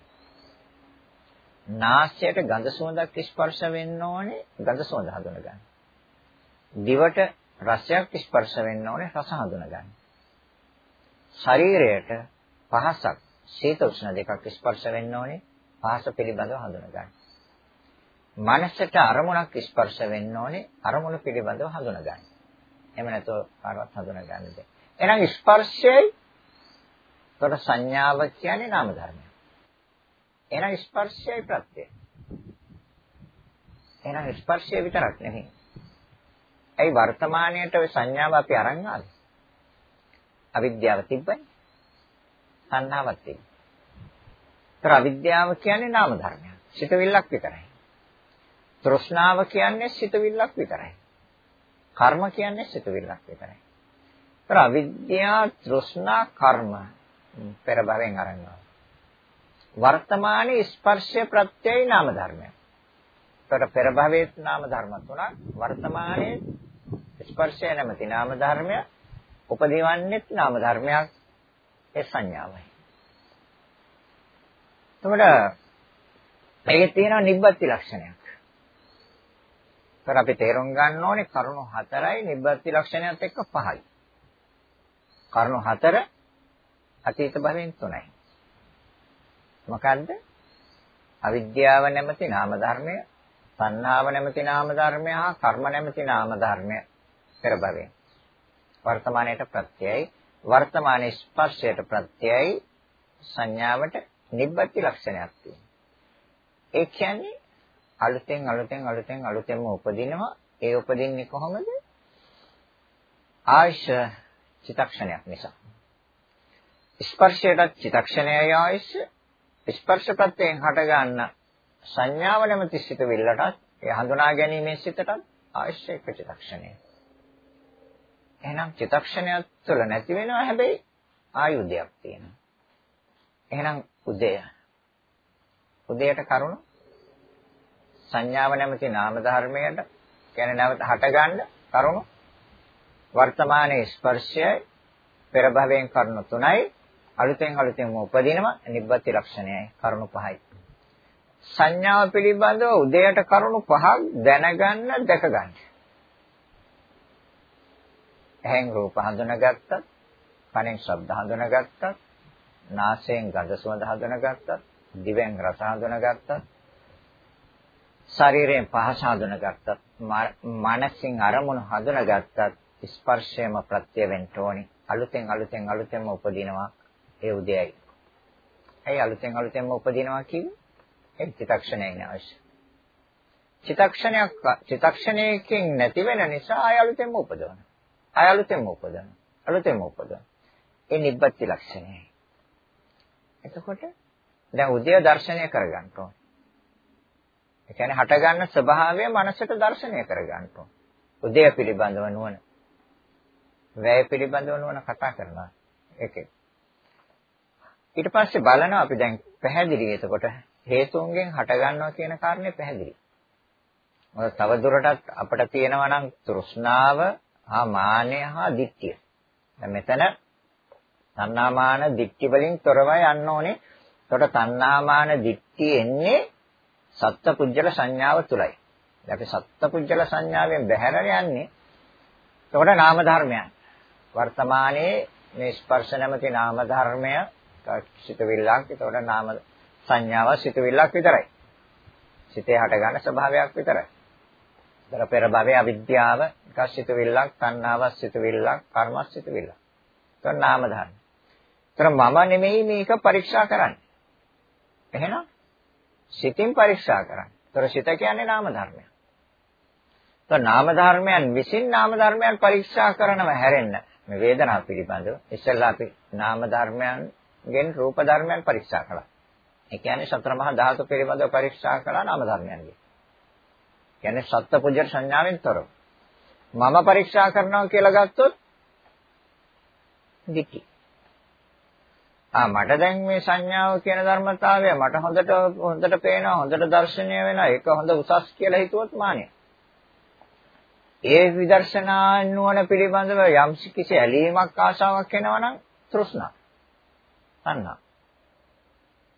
[SPEAKER 1] නාසයට ගඳ සුවඳක් ස්පර්ශ වෙන්න ඕනේ ගඳ සුවඳ හඳුනා ගන්න දිවට රසයක් ස්පර්ශ වෙන්න ඕනේ රස හඳුනගන්න. ශරීරයට පහසක් සීත උෂ්ණ දෙකක් ස්පර්ශ වෙන්න ඕනේ පහස පිළිබඳව හඳුනගන්න. මනසට අරමුණක් ස්පර්ශ වෙන්න ඕනේ අරමුණ පිළිබඳව හඳුනගන්න. එහෙම නැත්නම් කාටවත් හඳුනගන්න බැහැ. එහෙනම් ස්පර්ශයයි තොර සංඥාව කියන්නේ නාම ධර්මයක්. එහෙනම් ස්පර්ශයයි ප්‍රත්‍යය. එහෙනම් ස්පර්ශය විතරක් නෙමෙයි. ඇයි වර්තමානයේට ওই සංඥාව අපි අරන් ආවේ? අවිද්‍යාව තිබ්බනේ. සංහාවක් තිබ්බා. ඒතර අවිද්‍යාව කියන්නේ නාම ධර්මයක්. සිතවිල්ලක් විතරයි. තෘෂ්ණාව කියන්නේ සිතවිල්ලක් විතරයි. කර්ම කියන්නේ සිතවිල්ලක් විතරයි. ඒතර අවිද්‍යාව, තෘෂ්ණා, කර්ම පෙර භවෙන් අරන්නවා. වර්තමානයේ ස්පර්ශය ප්‍රත්‍යය නාම ධර්මයක්. ඒතර පෙර භවයේ නාම ධර්ම තුනක් වර්තමානයේ ස්පර්ශය නැමැති නාම ධර්මය උපදීවන්නේත් නාම ධර්මයක් ඒ සංඥාවයි. එතකොට මේකේ තියෙනවා නිබ්බති ලක්ෂණයක්. ඒතර අපි තේරුම් ගන්න ඕනේ කරුණු හතරයි නිබ්බති ලක්ෂණයත් එක්ක පහයි. කරුණු හතර අතීත භවෙන් තුනයි. මොකද්ද? අවිද්‍යාව නැමැති නාම ධර්මය, සංනාව නැමැති නාම ධර්මය හා කර්ම නැමැති නාම ධර්මය පෙර භවයෙන්. වර්තමානයට ප්‍රත්‍යයයි වර්තමානයේ ස්පර්ශයට ප්‍රත්‍යයයි සංඥාවට නිබ්බති ලක්ෂණයක් තියෙනවා. ඒ කියන්නේ අලුතෙන් අලුතෙන් අලුතෙන් අලුතෙන්ම උපදිනවා. ඒ උපදින්නේ කොහොමද? ආයශ චිතක්ෂණයක් නිසා. ස්පර්ශයට චිතක්ෂණයයි ආයශ ස්පර්ශ ප්‍රත්‍යයෙන් හට ගන්න සංඥාව නැමැති සිත විල්ලටත් ඒ හඳුනා ගැනීමේ සිතටත් ආයශ එක චිතක්ෂණයයි. එහෙනම් චිතක්ෂණයක් තුළ නැති වෙනවා හැබැයි ආයුධයක් තියෙනවා. එහෙනම් උදය. උදයට කරුණු සංඥාව නැමැති නාම ධර්මයට කියන්නේ නැවත හටගන්න කරුණු වර්තමානයේ ස්පර්ශයයි පෙර භවයෙන් කරුණු තුනයි අලුතෙන් අලුතෙන්ම උපදිනවා නිබ්බති ලක්ෂණයයි කරුණු පහයි. සංඥාව පිළිබඳව උදයට කරුණු පහක් දැනගන්න දැකගන්න. ඇහෙන් රූප හඳුනාගත්තත්, කනෙන් ශබ්ද හඳුනාගත්තත්, නාසයෙන් ගඳ සුවඳ හඳුනාගත්තත්, දිවෙන් රස හඳුනාගත්තත්, ශරීරයෙන් පහස හඳුනාගත්තත්, මනසින් අරමුණු හඳුනාගත්තත් ස්පර්ශයම ප්‍රත්‍ය වෙන්න ඕනි. අලුතෙන් අලුතෙන් අලුතෙන්ම උපදිනවා ඒ උදයයි. ඇයි අලුතෙන් අලුතෙන්ම උපදිනවා කියන්නේ? ඒ චිතක්ෂණයෙන් අවශ්‍ය. චිතක්ෂණයක් චිතක්ෂණයකින් නැති වෙන නිසා ආය අලුතෙන්ම උපදවනවා. ආය අලුතෙන්ම උපදවන. අලුතෙන්ම උපදවන. ඒ නිබ්බති ලක්ෂණයයි. එතකොට දැන් උදය දර්ශනය කරගන්න ඕනේ. ඒ කියන්නේ හටගන්න ස්වභාවය මනසට දර්ශනය කරගන්න ඕනේ. උදය පිළිබඳව නුවණ. වැය පිළිබඳව නුවණ කතා කරනවා. ඒකේ. ඊට පස්සේ බලනවා අපි දැන් පැහැදිලි එතකොට හේතුන්ගෙන් හටගන්නවා කියන කාරණේ පැහැදිලි. මොකද තව දුරටත් අපිට තියෙනවා නම් තෘෂ්ණාව හා මානය හා දික්තිය. දැන් මෙතන තණ්හාමාන දික්ටි වලින් තොරව යන්න ඕනේ. එතකොට තණ්හාමාන දික්ටි එන්නේ සත්පුජ්‍යල සංඥාව තුලයි. අපි සත්පුජ්‍යල සංඥාවෙන් බැහැර යන්නේ. එතකොට නාම ධර්මයන්. වර්තමානයේ මේ ස්පර්ශ නැමැති නාම ධර්මය සිතවිල්ලක්. එතකොට නාම සංඥාව සිතවිල්ලක් විතරයි. සිතේ හට ගන්න ස්වභාවයක් විතරයි. දර පෙර භවයේ අවිද්‍යාව එකසිත විල්ලක්, තණ්හාවසිත විල්ලක්, කර්මසිත විල්ලක්. ඒක නාම ධර්ම. ඒතර මම නෙමෙයි මේක පරීක්ෂා කරන්නේ. එහෙනම් සිතින් පරීක්ෂා කරන්නේ. ඒතර සිත කියන්නේ නාම ධර්මයක්. ඒතර නාම ධර්මයන් විසින් නාම ධර්මයන් පරීක්ෂා කරනව හැරෙන්න මේ වේදනාව පිළිබඳව ඉස්සෙල්ලා අපි නාම ධර්මයන් ගෙන් රූප ධර්මයන් පරීක්ෂා කළා. ඒ කියන්නේ සතර මහා ධාතු පිළිබඳව පරීක්ෂා කළා නාම ධර්මයන්ගේ. කියන්නේ සත්පුජ්‍ය සංඥාවෙන් තොරව. මම පරීක්ෂා කරනවා කියලා ගත්තොත් දික්ටි. ආ මට දැන් මේ සංඥාව කියන ධර්මතාවය මට හොඳට හොඳට පේනවා හොඳට දැర్శණය වෙනවා ඒක හොඳ උසස් කියලා හිතුවොත් මානිය. ඒ විදර්ශනා නුවණ පිළිබඳව යම් කිසි ඇලීමක් ආශාවක් එනවා නම් තෘෂ්ණා. තණ්හා.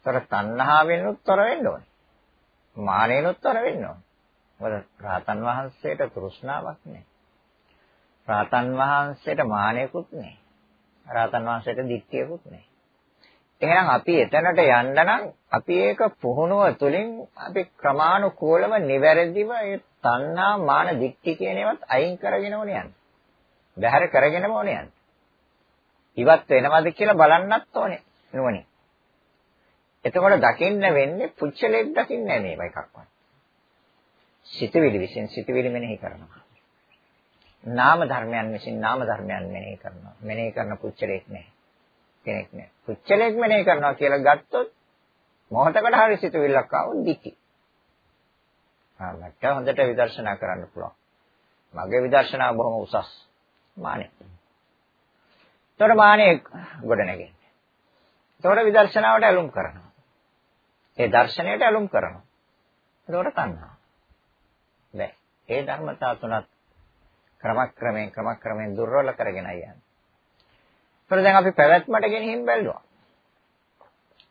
[SPEAKER 1] තර තණ්හාවෙන්ුත් තොර වෙන්න ඕනේ. මානෙනුත් තොර වෙන්න ඕනේ. මොකද රාතන් වහන්සේට තෘෂ්ණාවක් නැහැ. රාතන් වහන්සේට මානෙකුත් නැහැ. රාතන් වහන්සේට දික්තියකුත් නැහැ. එහෙනම් අපි එතනට යන්න නම් අපි ඒක පුහුණුව තුළින් අපි ක්‍රමානුකූලව නිවැරදිව ඒ තණ්හා මාන දික්ටි කියන ඒවාත් අයින් කරගෙන ඕනේ යන්න. බැහැර කරගෙනම ඕනේ යන්න. ඉවත් වෙනවද කියලා බලන්නත් ඕනේ නුවණින්. එතකොට දකින්න වෙන්නේ පුච්චලෙක් දකින්නේ නැහැ මේව එකක්වත්. සිතවිලි විසින් සිතවිලි මෙනෙහි කරනවා. නාම ධර්මයන් විසින් නාම ධර්මයන් මෙනෙහි කරනවා. මෙනෙහි කරන පුච්චලෙක් නැහැ. කෙනෙක් නෑ. පුච්චලෙක් මෙනේ කරනවා කියලා ගත්තොත් මොහතකට හරි සිතුවිල්ලක් ආවොත් දික්ටි. ආ මට හොඳට විදර්ශනා කරන්න පුළුවන්. මගේ විදර්ශනා බොහොම උසස්. මානෙ. ତොර මානෙ ගොඩ නැගෙන්නේ. ତොර විදර්ශනාවට ඇලුම් කරනවා. ඒ දර්ශනයට ඇලුම් කරනවා. ඒකට තණ්හා. බෑ. ඒ ධර්මතා තුනත් ක්‍රමක්‍රමයෙන් ක්‍රමක්‍රමයෙන් දුර්වල කරගෙන යන්නේ. ඒතර දැන් අපි පැවැත්මට ගෙනihin බැලුවා.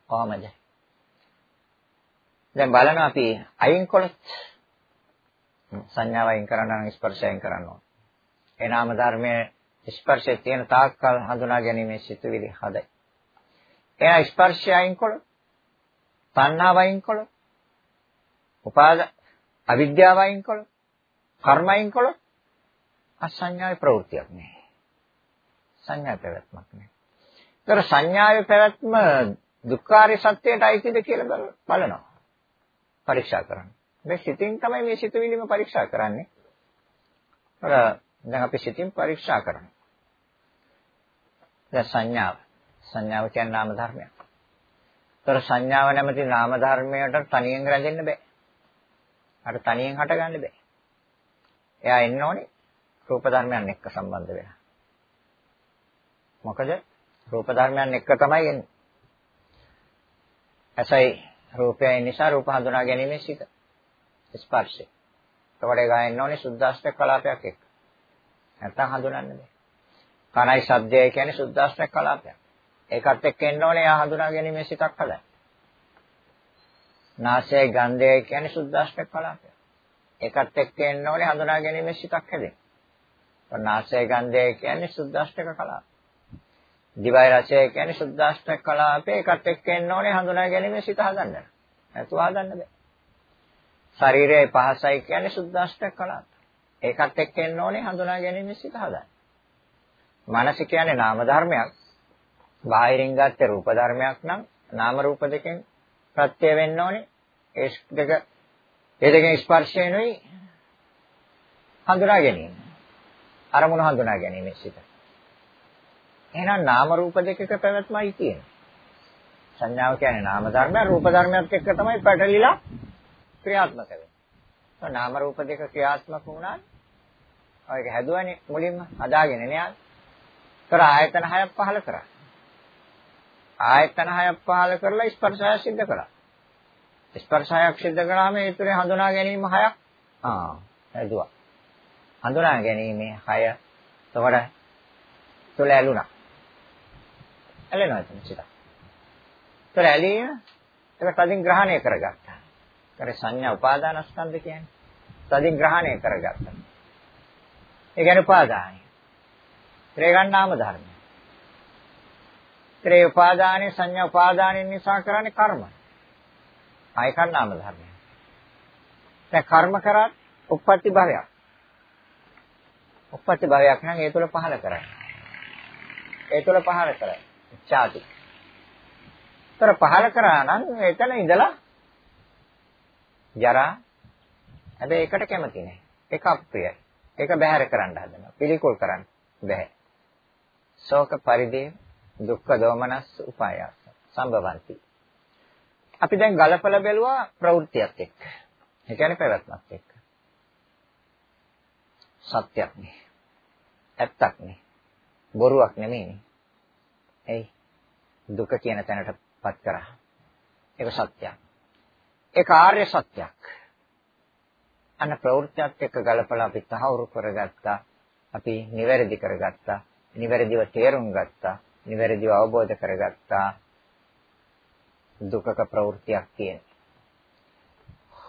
[SPEAKER 1] කොහමද? දැන් බලන්න අපි අයින් කළොත් සංඥාව අයින් කරන්න නම් ස්පර්ශයෙන් කරන්න ඕන. ඒ නාම ධර්මයේ ස්පර්ශයේ තියෙන තාක්කල් හඳුනා ගැනීමේ සිතුවිලි හදයි. එයා ස්පර්ශය අයින් කළොත් තණ්හාව අයින් කළොත් උපාද අවිද්‍යාව අයින් කළොත් කර්ම අයින් කළොත් අසංඥාවේ ප්‍රවෘත්තියක් නෑ. සංඥා පැවැත්මක් නැහැ. ඒතර සංඥාවේ පැවැත්ම දුක්ඛාරය සත්‍යයට අයිතිද කියලා බලනවා. පරීක්ෂා කරන්න. මේ සිතින් තමයි මේ සිතුවිලිම පරීක්ෂා කරන්නේ. අර දැන් අපි සිතින් පරීක්ෂා කරනවා. දැන් සංඥාව. සංඥාව කියන්නේ නාම ධර්මයක්. ඒතර සංඥාව නැමැති නාම ධර්මයට තනියෙන් රැඳෙන්න බෑ. අර තනියෙන් හටගන්න බෑ. එයා එන්න ඕනේ රූප ධර්මයන් එක්ක සම්බන්ධ වෙලා. මොකද රූප ධර්මයන් එක තමයි එන්නේ. ඇසයි රූපයයි නිසා රූප හඳුනා ගැනීමේ සිත. ස්පර්ශය. එතකොට ඒ ගායන්න ඕනේ සුද්දාෂ්ටක කලාපයක් එක්ක. නැත්තම් හඳුනන්න බෑ. කනයි ශබ්දයයි කියන්නේ සුද්දාෂ්ටක කලාපයක්. ඒකත් එක්ක එන්න ඕනේ යා හඳුනා ගැනීමේ සිතක් හදන්න. නාසයයි ගන්ධයයි කියන්නේ සුද්දාෂ්ටක කලාපයක්. ඒකත් එක්ක එන්න ඕනේ හඳුනා ගැනීමේ සිතක් හැදෙන්න. නාසයයි ගන්ධයයි කියන්නේ සුද්දාෂ්ටක කලාපයක්. දිවයි රසය කියන්නේ සුද්දාෂ්ටක කලාපේ එකත් එක්ක එන්න ඕනේ හඳුනා ගැනීම සිත හදන්න. නැතුව හදන්න බෑ. ශරීරයයි පහසයි කියන්නේ සුද්දාෂ්ටක කලාප. ඒකත් එක්ක එන්න ඕනේ හඳුනා ගැනීම සිත හදන්න. මනස කියන්නේ නාම ධර්මයක්. බාහිරින් ගත්ත රූප ධර්මයක් නම් නාම රූප දෙකෙන් ප්‍රත්‍ය වෙන්න ඕනේ. ඒ දෙක ඒ දෙකෙන් ස්පර්ශයෙන්ුයි හඳුනා ගැනීම. අරමුණ හඳුනා ගැනීම සිත. එහෙනම් නාම රූප දෙකක පැවැත්මයි තියෙන්නේ. සංඥාව කියන්නේ නාම ධර්ම රූප ධර්මයක් එක්ක තමයි පැටලිලා ක්‍රියාත්මක වෙන්නේ. නාම රූප දෙක ක්‍රියාත්මක වුණාද? ඔයක හැදුවනේ මුලින්ම හදාගෙන නෑ. කර ආයතන හයක් පහල කරා. ආයතන හයක් පහල කරලා ස්පර්ශය සිද්ධ කළා. ස්පර්ශයක් සිද්ධ කළාම ඒ තුනේ හඳුනා ගැනීම හයක් ආ හැදුවා. හඳුනා ගැනීමේ හය එතකොට තුල ඇලුනා. ඇලෙනවා එතන සිත. ඒතර ඇලීම ඒක තදින් ග්‍රහණය කරගත්තා. ඒතර සංඥා උපාදානස්කන්ධ කියන්නේ තදින් ග්‍රහණය කරගත්තා. ඒ කියන්නේ උපාදානයි. ත්‍රේ ගන්නාම ධර්මය. ත්‍රේ උපාදානේ සංඥා උපාදානෙන් නිසා කරන්නේ කර්ම. ආය කන්නාම ධර්මය. දැන් කර්ම කරත් උප්පත්ති භවයක්. උප්පත්ති භවයක් නම් ඒ තුල පහල කරන්නේ. ඒ තුල පහල කරන්නේ. ඡාති. ତර පහල කරා නම් එතන ඉඳලා ජරා හැබැයි ඒකට කැමති නැහැ. ඒක අප්‍රියයි. ඒක බැහැර කරන්න හදනවා. පිළිකුල් කරන්න බැහැ. ශෝක පරිදේ දුක්ඛ දෝමනස් උපායාස. සම්භවಂತಿ. අපි දැන් ගලපලා බැලුවා ප්‍රවෘත්තියත් එක්ක. ඒ කියන්නේ පැවැත්මත් එක්ක. සත්‍යක් නේ. ඇත්තක් නේ. බොරුවක් නෙමෙයිනේ. එයි දුක කියන තැනටපත් කරා. ඒක සත්‍යයක්. ඒක ආර්ය සත්‍යයක්. අන්න ප්‍රවෘත්තියත් එක්ක ගලපලා අපි තහවුරු කරගත්තා. අපි නිවැරදි කරගත්තා. නිවැරදිව තේරුම් ගත්තා. නිවැරදිව අවබෝධ කරගත්තා. දුකක ප්‍රවෘත්තියක් කියන.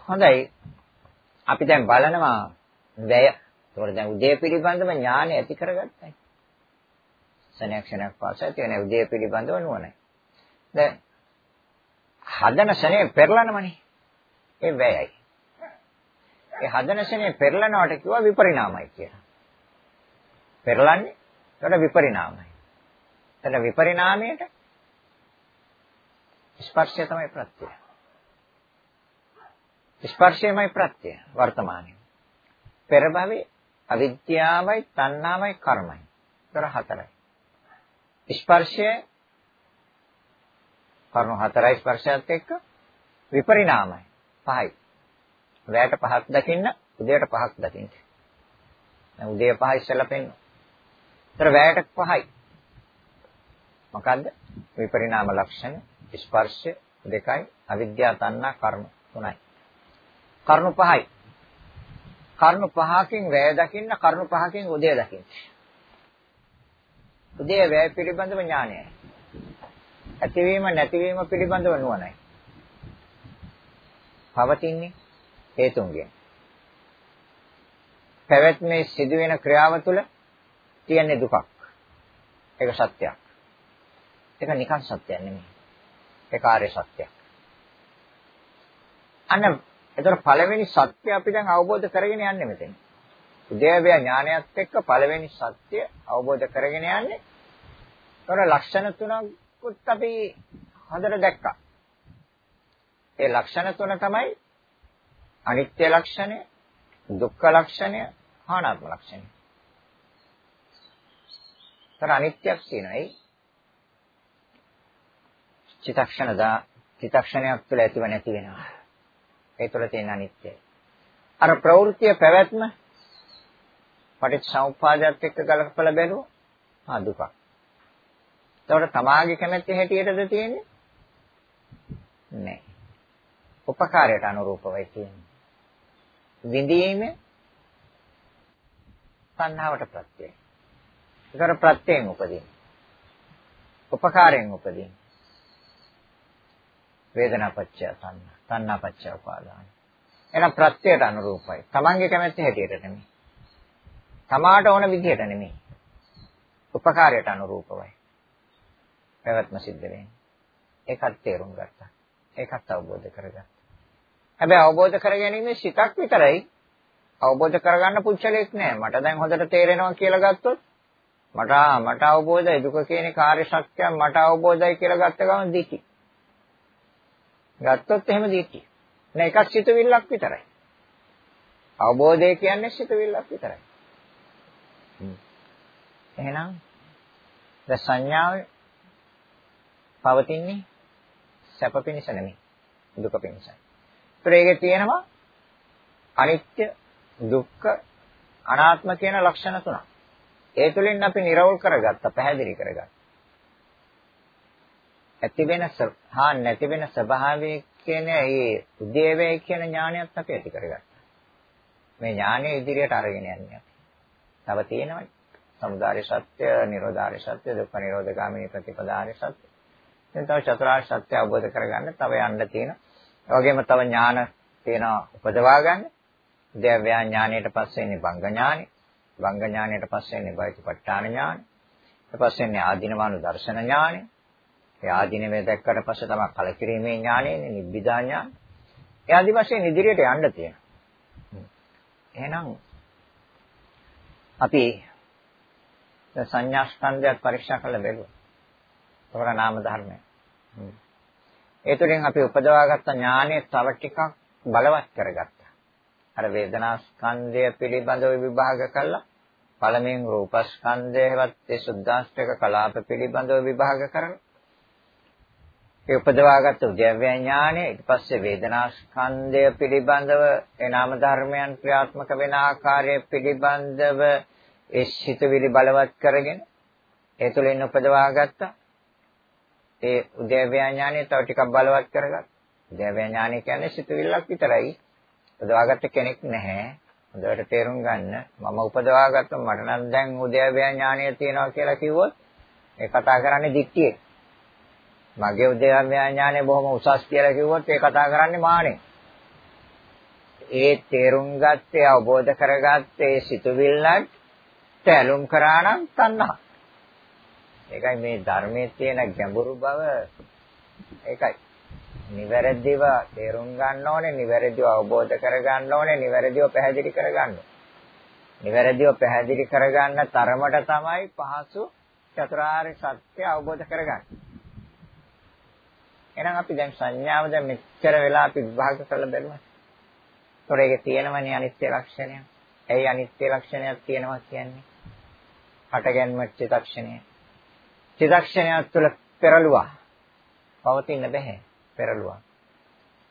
[SPEAKER 1] හොඳයි. අපි දැන් බලනවා වැය. ඒතකොට දැන් උදේ පිළිබඳව ඥානය ඇති කරගත්තා. සනයක් ක්ෂණයක් පාසා තියෙන උදේ පිළිබඳව නුවණයි. දැන් හදන ශනේ පෙරලනමනේ. ඒ වැයයි. ඒ හදන ශනේ පෙරලනවට කිව්වා විපරිණාමයි කියලා. පෙරලන්නේ ඒකට විපරිණාමයි. එතන විපරිණාමයට ස්පර්ශය තමයි ප්‍රත්‍යය. ස්පර්ශයමයි ප්‍රත්‍යය වර්තමානයේ. පෙර භවයේ අවිද්‍යාවයි තණ්හාවයි කර්මයි. ඒතර හතරයි. ස්පර්ශය කරුණු හතරයි ස්පර්ශයත් එක්ක විපරිණාමයි. පහයි. රැයට පහක් දකින්න, උදේට පහක් දකින්න. දැන් උදේ පහ ඉස්සෙල්ලා පෙන්න. ඒතර රැයට පහයි. මොකද්ද? විපරිණාම ලක්ෂණ ස්පර්ශ දෙකයි අවිද්‍යා තණ්හා කර්ම තුනයි. කරුණු පහයි. කරුණු පහකින් වැය දකින්න කරුණු පහකින් උදය දකින්න. උදය වැය පිළිබඳව ඥානයයි. ඇතිවීම නැතිවීම පිළිබඳව නුවණයි. පවතින්නේ හේතුන්ගෙන්. පැවැත්මේ සිදුවෙන ක්‍රියාව තුළ තියෙන දුකක්. ඒක සත්‍යයක්. ඒක නිකන් සත්‍යයක් නෙමෙයි. ඒක ආර්ය සත්‍යයක්. අන්න එතකොට පළවෙනි සත්‍ය අපි දැන් අවබෝධ කරගෙන යන්නේ මෙතන. උදේවැය ඥානයත් එක්ක පළවෙනි සත්‍ය අවබෝධ කරගෙන යන්නේ. ඒතකොට ලක්ෂණ තුනකුත් අපි හොඳට දැක්කා. ඒ ලක්ෂණ තුන තමයි අනිත්‍ය ලක්ෂණය, දුක්ඛ ලක්ෂණය, අනාත්ම ලක්ෂණය. තර අනිත්‍යක් තියෙනවා. ඒ චිතක්ෂණ දා චිතක්ෂණයක් තුළ ඇතිව නැති වෙනවා. ඒ තුළ තියෙන අනිත්‍යයි. අර ප්‍රවෘත්තිය පැවැත්ම පටිච්චසමුප්පාදයට එක්ක ගලපලා බැලුවා. ආ දුක. එතකොට තමාගේ කැමැත්ත හැටියටද තියෙන්නේ? නෑ. උපකාරයට අනුරූපවයි තියෙන්නේ. විඳීම සංහාවට ප්‍රත්‍යයයි. ඒතර ප්‍රත්‍යයෙන් උපදින. උපකාරයෙන් උපදින. වේදනාපච්චය තණ්හා. තණ්හාපච්චය උපාදාන. එහෙනම් ප්‍රත්‍යයට අනුරූපයි. Tamange කැමැත්ත හැටියට නෙමෙයි. තමාට ඕන විදිහට නෙමෙයි. උපකාරයට අනුරූපවයි. පැවැත්ම සිද්ධ වෙන්නේ. ඒකත් තේරුම් ගත්තා. ඒකත් අවබෝධ කරගත්තා. හැබැයි අවබෝධ කර ගැනීම සිතක් විතරයි. අවබෝධ කරගන්න පුච්චලයක් නෑ. මට දැන් හොඳට තේරෙනවා කියලා ගත්තොත් මට මට අවබෝධයි දුක කියන කාර්ය ශක්තිය මට අවබෝධයි කියලා ගත්ත ගමන් දිටි. ගත්තොත් එහෙම දිට්ඨිය. නෑ එකක් සිතුවිල්ලක් විතරයි. අවබෝධය කියන්නේ සිතුවිල්ලක් විතරයි. එහෙනම් ද සංඥාව පවතින්නේ සැප පිණිස නෙමෙයි දුක පිණිසයි. ඒතර ඒකේ තියෙනවා අනිත්‍ය දුක්ඛ අනාත්ම කියන ලක්ෂණ තුනක්. ඒ තුලින් අපි නිර්වෝල් කරගත්ත පැහැදිලි කරගත්තා. ඇති වෙන හා නැති වෙන ස්වභාවය කියන ඒ උදේවේ කියන ඥානයත් අපි ඇති කරගත්තා. මේ ඥානය ඉදිරියට අරගෙන යන්නේ අපි. තව තියෙනවා සමුදාය සත්‍ය, නිරෝධාරය සත්‍ය, දුක්ඛ නිරෝධ ගාමිනී ප්‍රතිපදාරය සත්‍ය. දැන් තව චතුරාර්ය සත්‍ය අවබෝධ කරගන්න තව යන්න තියෙන. ඒ වගේම තව ඥාන තියෙනවා උපදවා ගන්න. උදේව්‍ය ඥානයට පස්සේ ඉන්නේ බංග ඥානෙ. බංග ඥානයට පස්සේ ඉන්නේ බයිතුපට්ඨාන ඥානෙ. ඊට පස්සේ ඉන්නේ ආධිනවානු දර්ශන ඥානෙ. ඒ ආධිනවේ දැක්කට පස්සේ තමයි කලකිරීමේ ඥානෙන්නේ නිබ්බිදා ඥාන. ඒ ආදි වශයෙන් ඉදිරියට යන්න තියෙනවා. එහෙනම් අපි සංඥා ස්කන්ධයක් පරීක්ෂා කරලා බලුවා. ඒකට නාම ධර්මය. ඒ තුළින් අපි උපදවාගත්ත ඥානය තව ටිකක් බලවත් කරගත්තා. අර වේදනා ස්කන්ධය පිළිබඳව විභාග කළා. පළමුවෙන් රූපස්කන්ධයවත් ඒ සුද්ධාෂ්ටක කලාප පිළිබඳව විභාග කරලා ඒ උපදවාගත් උද්‍යව්‍ය ඥානය ඊට පස්සේ වේදනා ස්කන්ධය පිළිබඳව ඒ නාම ධර්මයන් ක්‍රියාත්මක වෙන ආකාරය පිළිබඳව ඒ සිතුවිලි බලවත් කරගෙන ඒ තුළින් උපදවාගත්තා ඒ උද්‍යව්‍ය ඥානය තව ටිකක් බලවත් කරගත්තා උද්‍යව්‍ය ඥානය කියන්නේ සිතුවිල්ලක් විතරයි. උපදවාගත්ත කෙනෙක් නැහැ. හොඳට තේරුම් ගන්න. මම උපදවාගත්ත මට නම් දැන් උද්‍යව්‍ය ඥානය තියෙනවා කියලා කිව්වොත් ඒ කතා කරන්නේ දික්තියේ මගේ උද්‍යව්‍ය ඥානය බොහොම උසස් කියලා කිව්වොත් ඒ කතා කරන්නේ මානෙ. ඒ තේරුම් ගත්තේ අවබෝධ කරගත්තේ සිතුවිල්ලත් ඇලුම් කරා නම් තණ්හා. ඒකයි මේ ධර්මයේ තියෙන ගැඹුරු බව ඒකයි. නිවැරදිව තේරුම් ගන්න ඕනේ, නිවැරදිව අවබෝධ කර ගන්න ඕනේ, නිවැරදිව පැහැදිලි කර ගන්න ඕනේ. නිවැරදිව පැහැදිලි කරගන්න තරමට තමයි පහසු චතුරාර්ය සත්‍ය අවබෝධ කරගන්නේ. එහෙනම් අපි දැන් සංඥාව දැන් මෙච්චර වෙලා අපි විභාග කරලා බැලුවා. ඒතොර ඒකේ තියෙනවනේ අනිත්‍ය ලක්ෂණය. ඇයි අනිත්‍ය ලක්ෂණයක් තියෙනවා කියන්නේ? හටගැන්ම චිතක්ෂණය. චිතක්ෂණය තුළ පෙරළුවා. පවතින්න බෑ. පෙරළුවා.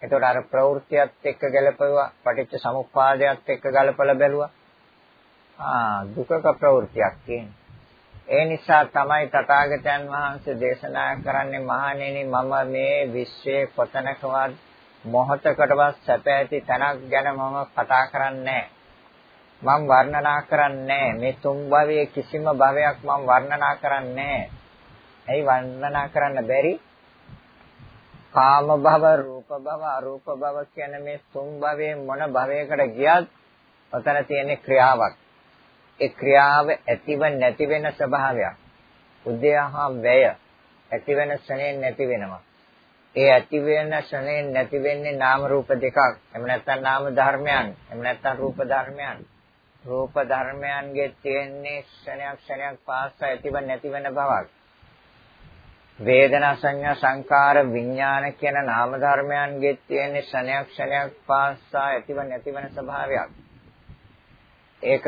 [SPEAKER 1] එතකොට අර ප්‍රවෘත්තියත් එක්ක ගැලපුවා පටිච්ච සමුප්පාදයට එක්ක ගලපලා බැලුවා. ආ දුකක ප්‍රවෘත්තියක් කියන්නේ. ඒ නිසා තමයි තථාගතයන් වහන්සේ දේශනා කරන්නේ මහණෙනි මම මේ විශ්වයේ කොතනකවත් මොහතකටවත් සැප ඇති තැනක් ගැන මම කතා කරන්නේ මම වර්ණනා කරන්නේ මේ තුන් භවයේ කිසිම භවයක් මම වර්ණනා කරන්නේ ඇයි වර්ණනා කරන්න බැරි කාම භව රූප භව අරූප භව කියන මේ තුන් භවයේ මොන භවයකට ගියත් ඔතන තියෙන ක්‍රියාවක් ඒ ක්‍රියාව ඇතිව නැති වෙන ස්වභාවයක්. උද්‍යහා වැය ඇති වෙන ශරණයෙන් නැති වෙනවා. ඒ ඇති වෙන ශරණයෙන් නැති වෙන්නේ නාම රූප දෙකක්. එහෙම නැත්නම් නාම ධර්මයන්. එහෙම නැත්නම් රූප ධර්මයන්. රූප ධර්මයන්ගේ තියෙන්නේ ක්ෂණයක් ක්ෂණයක් පාස්සා ඇතිව නැති වෙන බවක්. වේදනා සංඥා සංකාර විඥාන කියන නාම ධර්මයන්ගේ තියෙන්නේ ක්ෂණයක් ක්ෂණයක් පාස්සා ඇතිව නැති වෙන ස්වභාවයක්. ඒක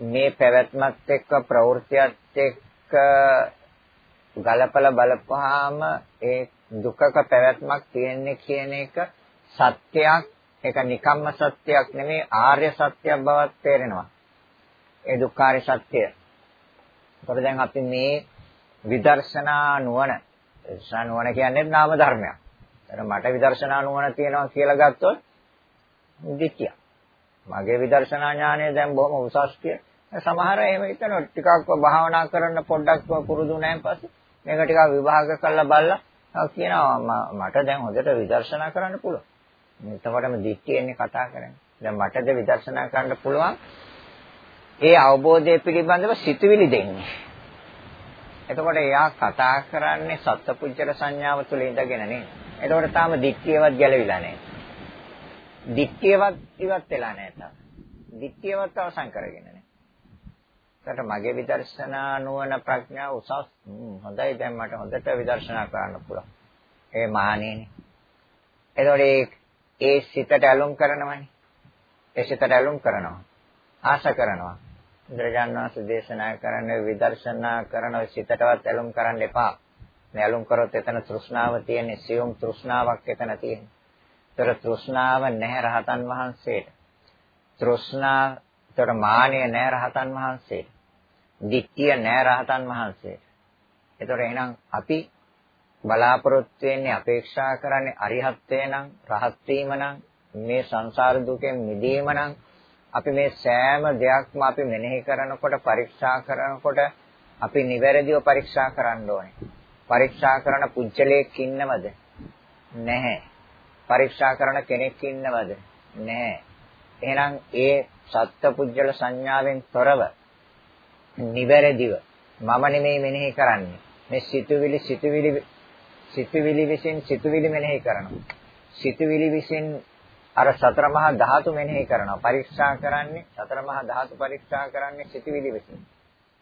[SPEAKER 1] මේ පැවැත්මත් එක්ක ප්‍රවෘත්තියත් එක්ක ගලපලා බලපුවාම ඒ දුකක පැවැත්මක් තියෙන්නේ කියන එක සත්‍යයක් ඒක නිකම්ම සත්‍යයක් නෙමෙයි ආර්ය සත්‍යයක් බවක් තේරෙනවා ඒ දුක්ඛාරය සත්‍යය. ඒකට දැන් අපි මේ විදර්ශනා නුවණ විදර්ශනා නුවණ කියන්නේ නාම ධර්මයක්. එතන මට විදර්ශනා නුවණ තියෙනවා කියලා ගත්තොත් දිට්ඨිය. මගේ විදර්ශනා ඥානය දැන් බොහොම උසස් කිය. සමහර අය එහෙම හිතනවා ටිකක් භාවනා කරන්න පොඩ්ඩක් පුරුදු වුණාන් පස්සේ මේක ටිකක් විභාග කරලා බලලා කියනවා මට දැන් හොඳට විදර්ශනා කරන්න පුළුවන්. එතකොටම දික්තියෙන්නේ කතා කරන්නේ. දැන් මටද විදර්ශනා කරන්න පුළුවන්. ඒ අවබෝධය පිළිබඳව සිතුවිලි දෙන්නේ. එතකොට එයා කතා කරන්නේ සත්පුජ්‍යල සංඥාව තුළ ඉඳගෙන නේද? එතකොට තාම දික්තියවත් ගැලවිලා නැහැ. දික්තියවත් ඉවත් වෙලා නැහැ තාම. දික්තියවත් අවසන් කරගෙන නැහැ. ඒකට මගේ විදර්ශනා නුවණ ප්‍රඥාව උසස් හොඳයි දැන් මට හොඳට විදර්ශනා කරන්න පුළුවන්. ඒ මහණේනේ. එතකොට ඒ සිතට ඇලුම් කරනවනේ. ඒ සිතට ඇලුම් කරනවා. ආශ කරනවා. බුදුරජාණන් වහන්සේ දේශනා කරන විදර්ශනා කරන සිතටවත් ඇලුම් කරන්න එපා. මේ ඇලුම් කරොත් එතන තෘෂ්ණාව තියෙන්නේ සියුම් තෘෂ්ණාවක් එතන තියෙන්නේ. ඒතර තෘෂ්ණාව නැහැ රහතන් වහන්සේට. තෘෂ්ණා ඒතර මානය නැහැ රහතන් වහන්සේට. දිට්ඨිය නැහැ රහතන් වහන්සේට. ඒතර එහෙනම් අපි බලාපොරොත්තු වෙන්නේ අපේක්ෂා කරන්නේ අරිහත්ත්වය නම් රහත් වීම නම් මේ සංසාර දුකෙන් මිදීම නම් අපි මේ සෑම දෙයක්ම අපි මෙනෙහි කරනකොට පරීක්ෂා කරනකොට අපි නිවැරදිව පරීක්ෂා කරන්න ඕනේ. පරීක්ෂා කරන පුජ්‍යලයක් ඉන්නවද? නැහැ. පරීක්ෂා කරන කෙනෙක් ඉන්නවද? නැහැ. එහෙනම් ඒ සත්පුජ්‍යල සංඥාවෙන් තොරව නිවැරදිව මම නෙමෙයි මෙනෙහි කරන්නේ. මේ සිතුවිලි සිතුවිලි සිතුවිලි විසින් සිතුවිලි මෙනෙහි කරනවා. සිතුවිලි විසින් අර සතර මහා ධාතු මෙනෙහි කරනවා. පරීක්ෂා කරන්නේ සතර මහා ධාතු පරීක්ෂා කරන්නේ සිතුවිලි විසින්.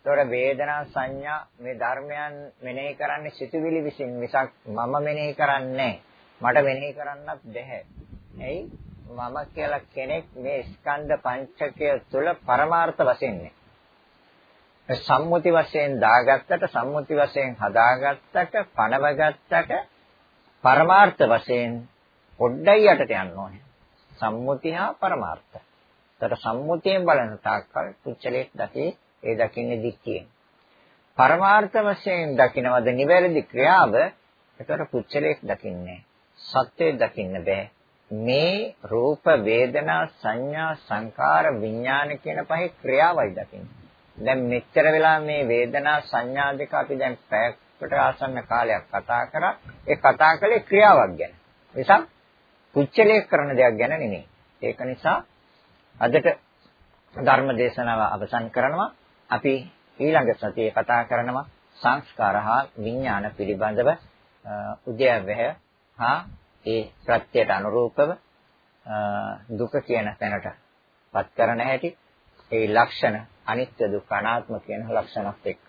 [SPEAKER 1] ඒතකොට වේදනා සංඥා මේ ධර්මයන් මෙනෙහි කරන්නේ සිතුවිලි විසින් මිසක් මම මෙනෙහි කරන්නේ මට මෙනෙහි කරන්නත් බැහැ. එයි මම කියලා කෙනෙක් මේ ස්කන්ධ පංචකය තුල පරමාර්ථ වශයෙන් නේ. සම්මුති වශයෙන් දාගත්තට සම්මුති වශයෙන් හදාගත්තට පනවගත්තට පරමාර්ථ වශයෙන් පොඩ්ඩයි යටට යන්න ඕනේ. සම්මුති හා පරමාර්ථ. ඒතර සම්මුතියෙන් බලන තාක්කල් පුච්චලයක් දකි ඒ දකින්නේ දික්කියෙන්. පරමාර්ථ වශයෙන් දකින්නවද නිවැරදි ක්‍රියාව ඒතර පුච්චලයක් දකින්නේ සත්‍යය දකින්න බෑ. මේ රූප වේදනා සංඥා සංකාර විඥාන කියන පහේ ක්‍රියාවයි දකින්නේ. දැන් මෙච්චර වෙලා මේ වේදනා සංඥා දෙක අපි දැන් පැයකට ආසන්න කාලයක් කතා කරා. ඒ කතා කළේ ක්‍රියාවක් ගැන. නිසා කුච්චලයේ කරන දෙයක් ගැන නෙමෙයි. ඒක නිසා අදට ධර්ම දේශනාව අවසන් කරනවා. අපි ඊළඟ සතියේ කතා කරනවා සංස්කාර හා විඥාන පිළිබඳව උද්‍යවය හා ඒ ප්‍රත්‍යයට අනුරූපව දුක කියන තැනට පත් කරන හැටි ඒ ලක්ෂණ අනිත්‍ය දුක්ඛ අනාත්ම කියන ලක්ෂණත් එක්ක.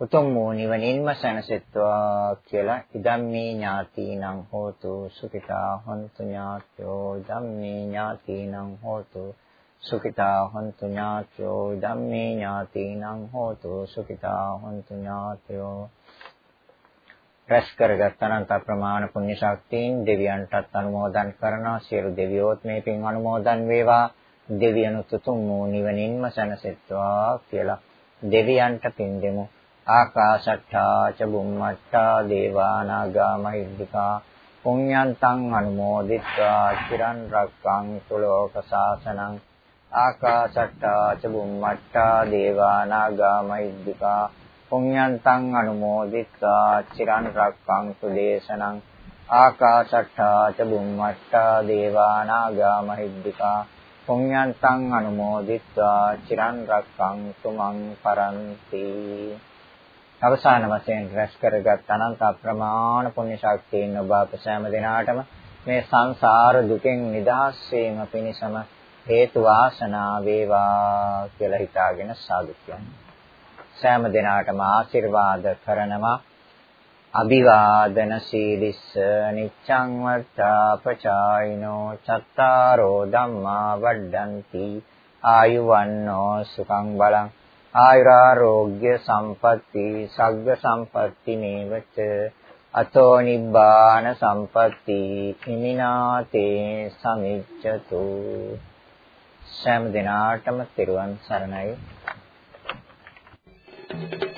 [SPEAKER 1] උතුම් වූ නිවනින්ම සැනසෙත්වා කියලා ඉදම්මේ ඥාතිනං හෝතු සුඛිතා හොන්තු ඥාත්‍යෝ ධම්මේ ඥාතිනං හෝතු සුඛිතා හොන්තු ඥාත්‍යෝ ධම්මේ ඥාතිනං හෝතු සුඛිතා හොන්තු ඥාත්‍යෝ. රැස් කරගත් අනන්ත ප්‍රමාණ පුණ්‍ය ශක්තියින් දෙවියන්ටත් අනුමෝදන් කරනවා. සියලු දෙවියෝත් මේ පින් අනුමෝදන් වේවා. දෙවියන් උතුම් වූ නිවනින්ම සැනසෙත්වා කියලා දෙවියන්ට පින් දෙමු. ආකාශට්ටා ච බුම්මට්ටා දේවානාගා මහිද්దికා පුඤ්ඤන්තං අනුමෝදිත්වා චිරන් රක්ඛන්තු ලෝක සාසනං ආකාශට්ටා ච බුම්මට්ටා දේවානාගා මහිද්దికා පුඤ්ඤන්තං අනුමෝදිත්වා චිරන් රක්ඛන්තු දේශනං ආකාශට්ටා ච බුම්මට්ටා දේවානාගා මහිද්దికා පුඤ්ඤන්තං අනුමෝදිත්වා චිරන් රක්ඛන්තු මං පරන්ති. අවසාන වශයෙන් රැස් කරගත් අනන්ත අප්‍රමාණ පුණ්‍ය ශක්තියින් ඔබ අප සෑම දිනාටම මේ සංසාර දුකෙන් නිදහස් වීම පිණිසම හේතු වාසනා වේවා කියලා හිතාගෙන සාදු සෑම දිනාටම ආශිර්වාද කරනවා. අභිවාදන සීලිස්ස නිච්ඡං වත්තාපචායිනෝ චත්තාරෝ ධම්මා වඩ්ඩಂತಿ ආයුවන්නෝ සුඛං බලං ආයුරාෝග්‍ය සම්පatti සග්ග සම්පatti නේවච අතෝ නිබ්බාන සම්පatti හිමිනාතේ සමිච්ඡතු සෑම දිනාටම තෙරුවන් සරණයි Thank you.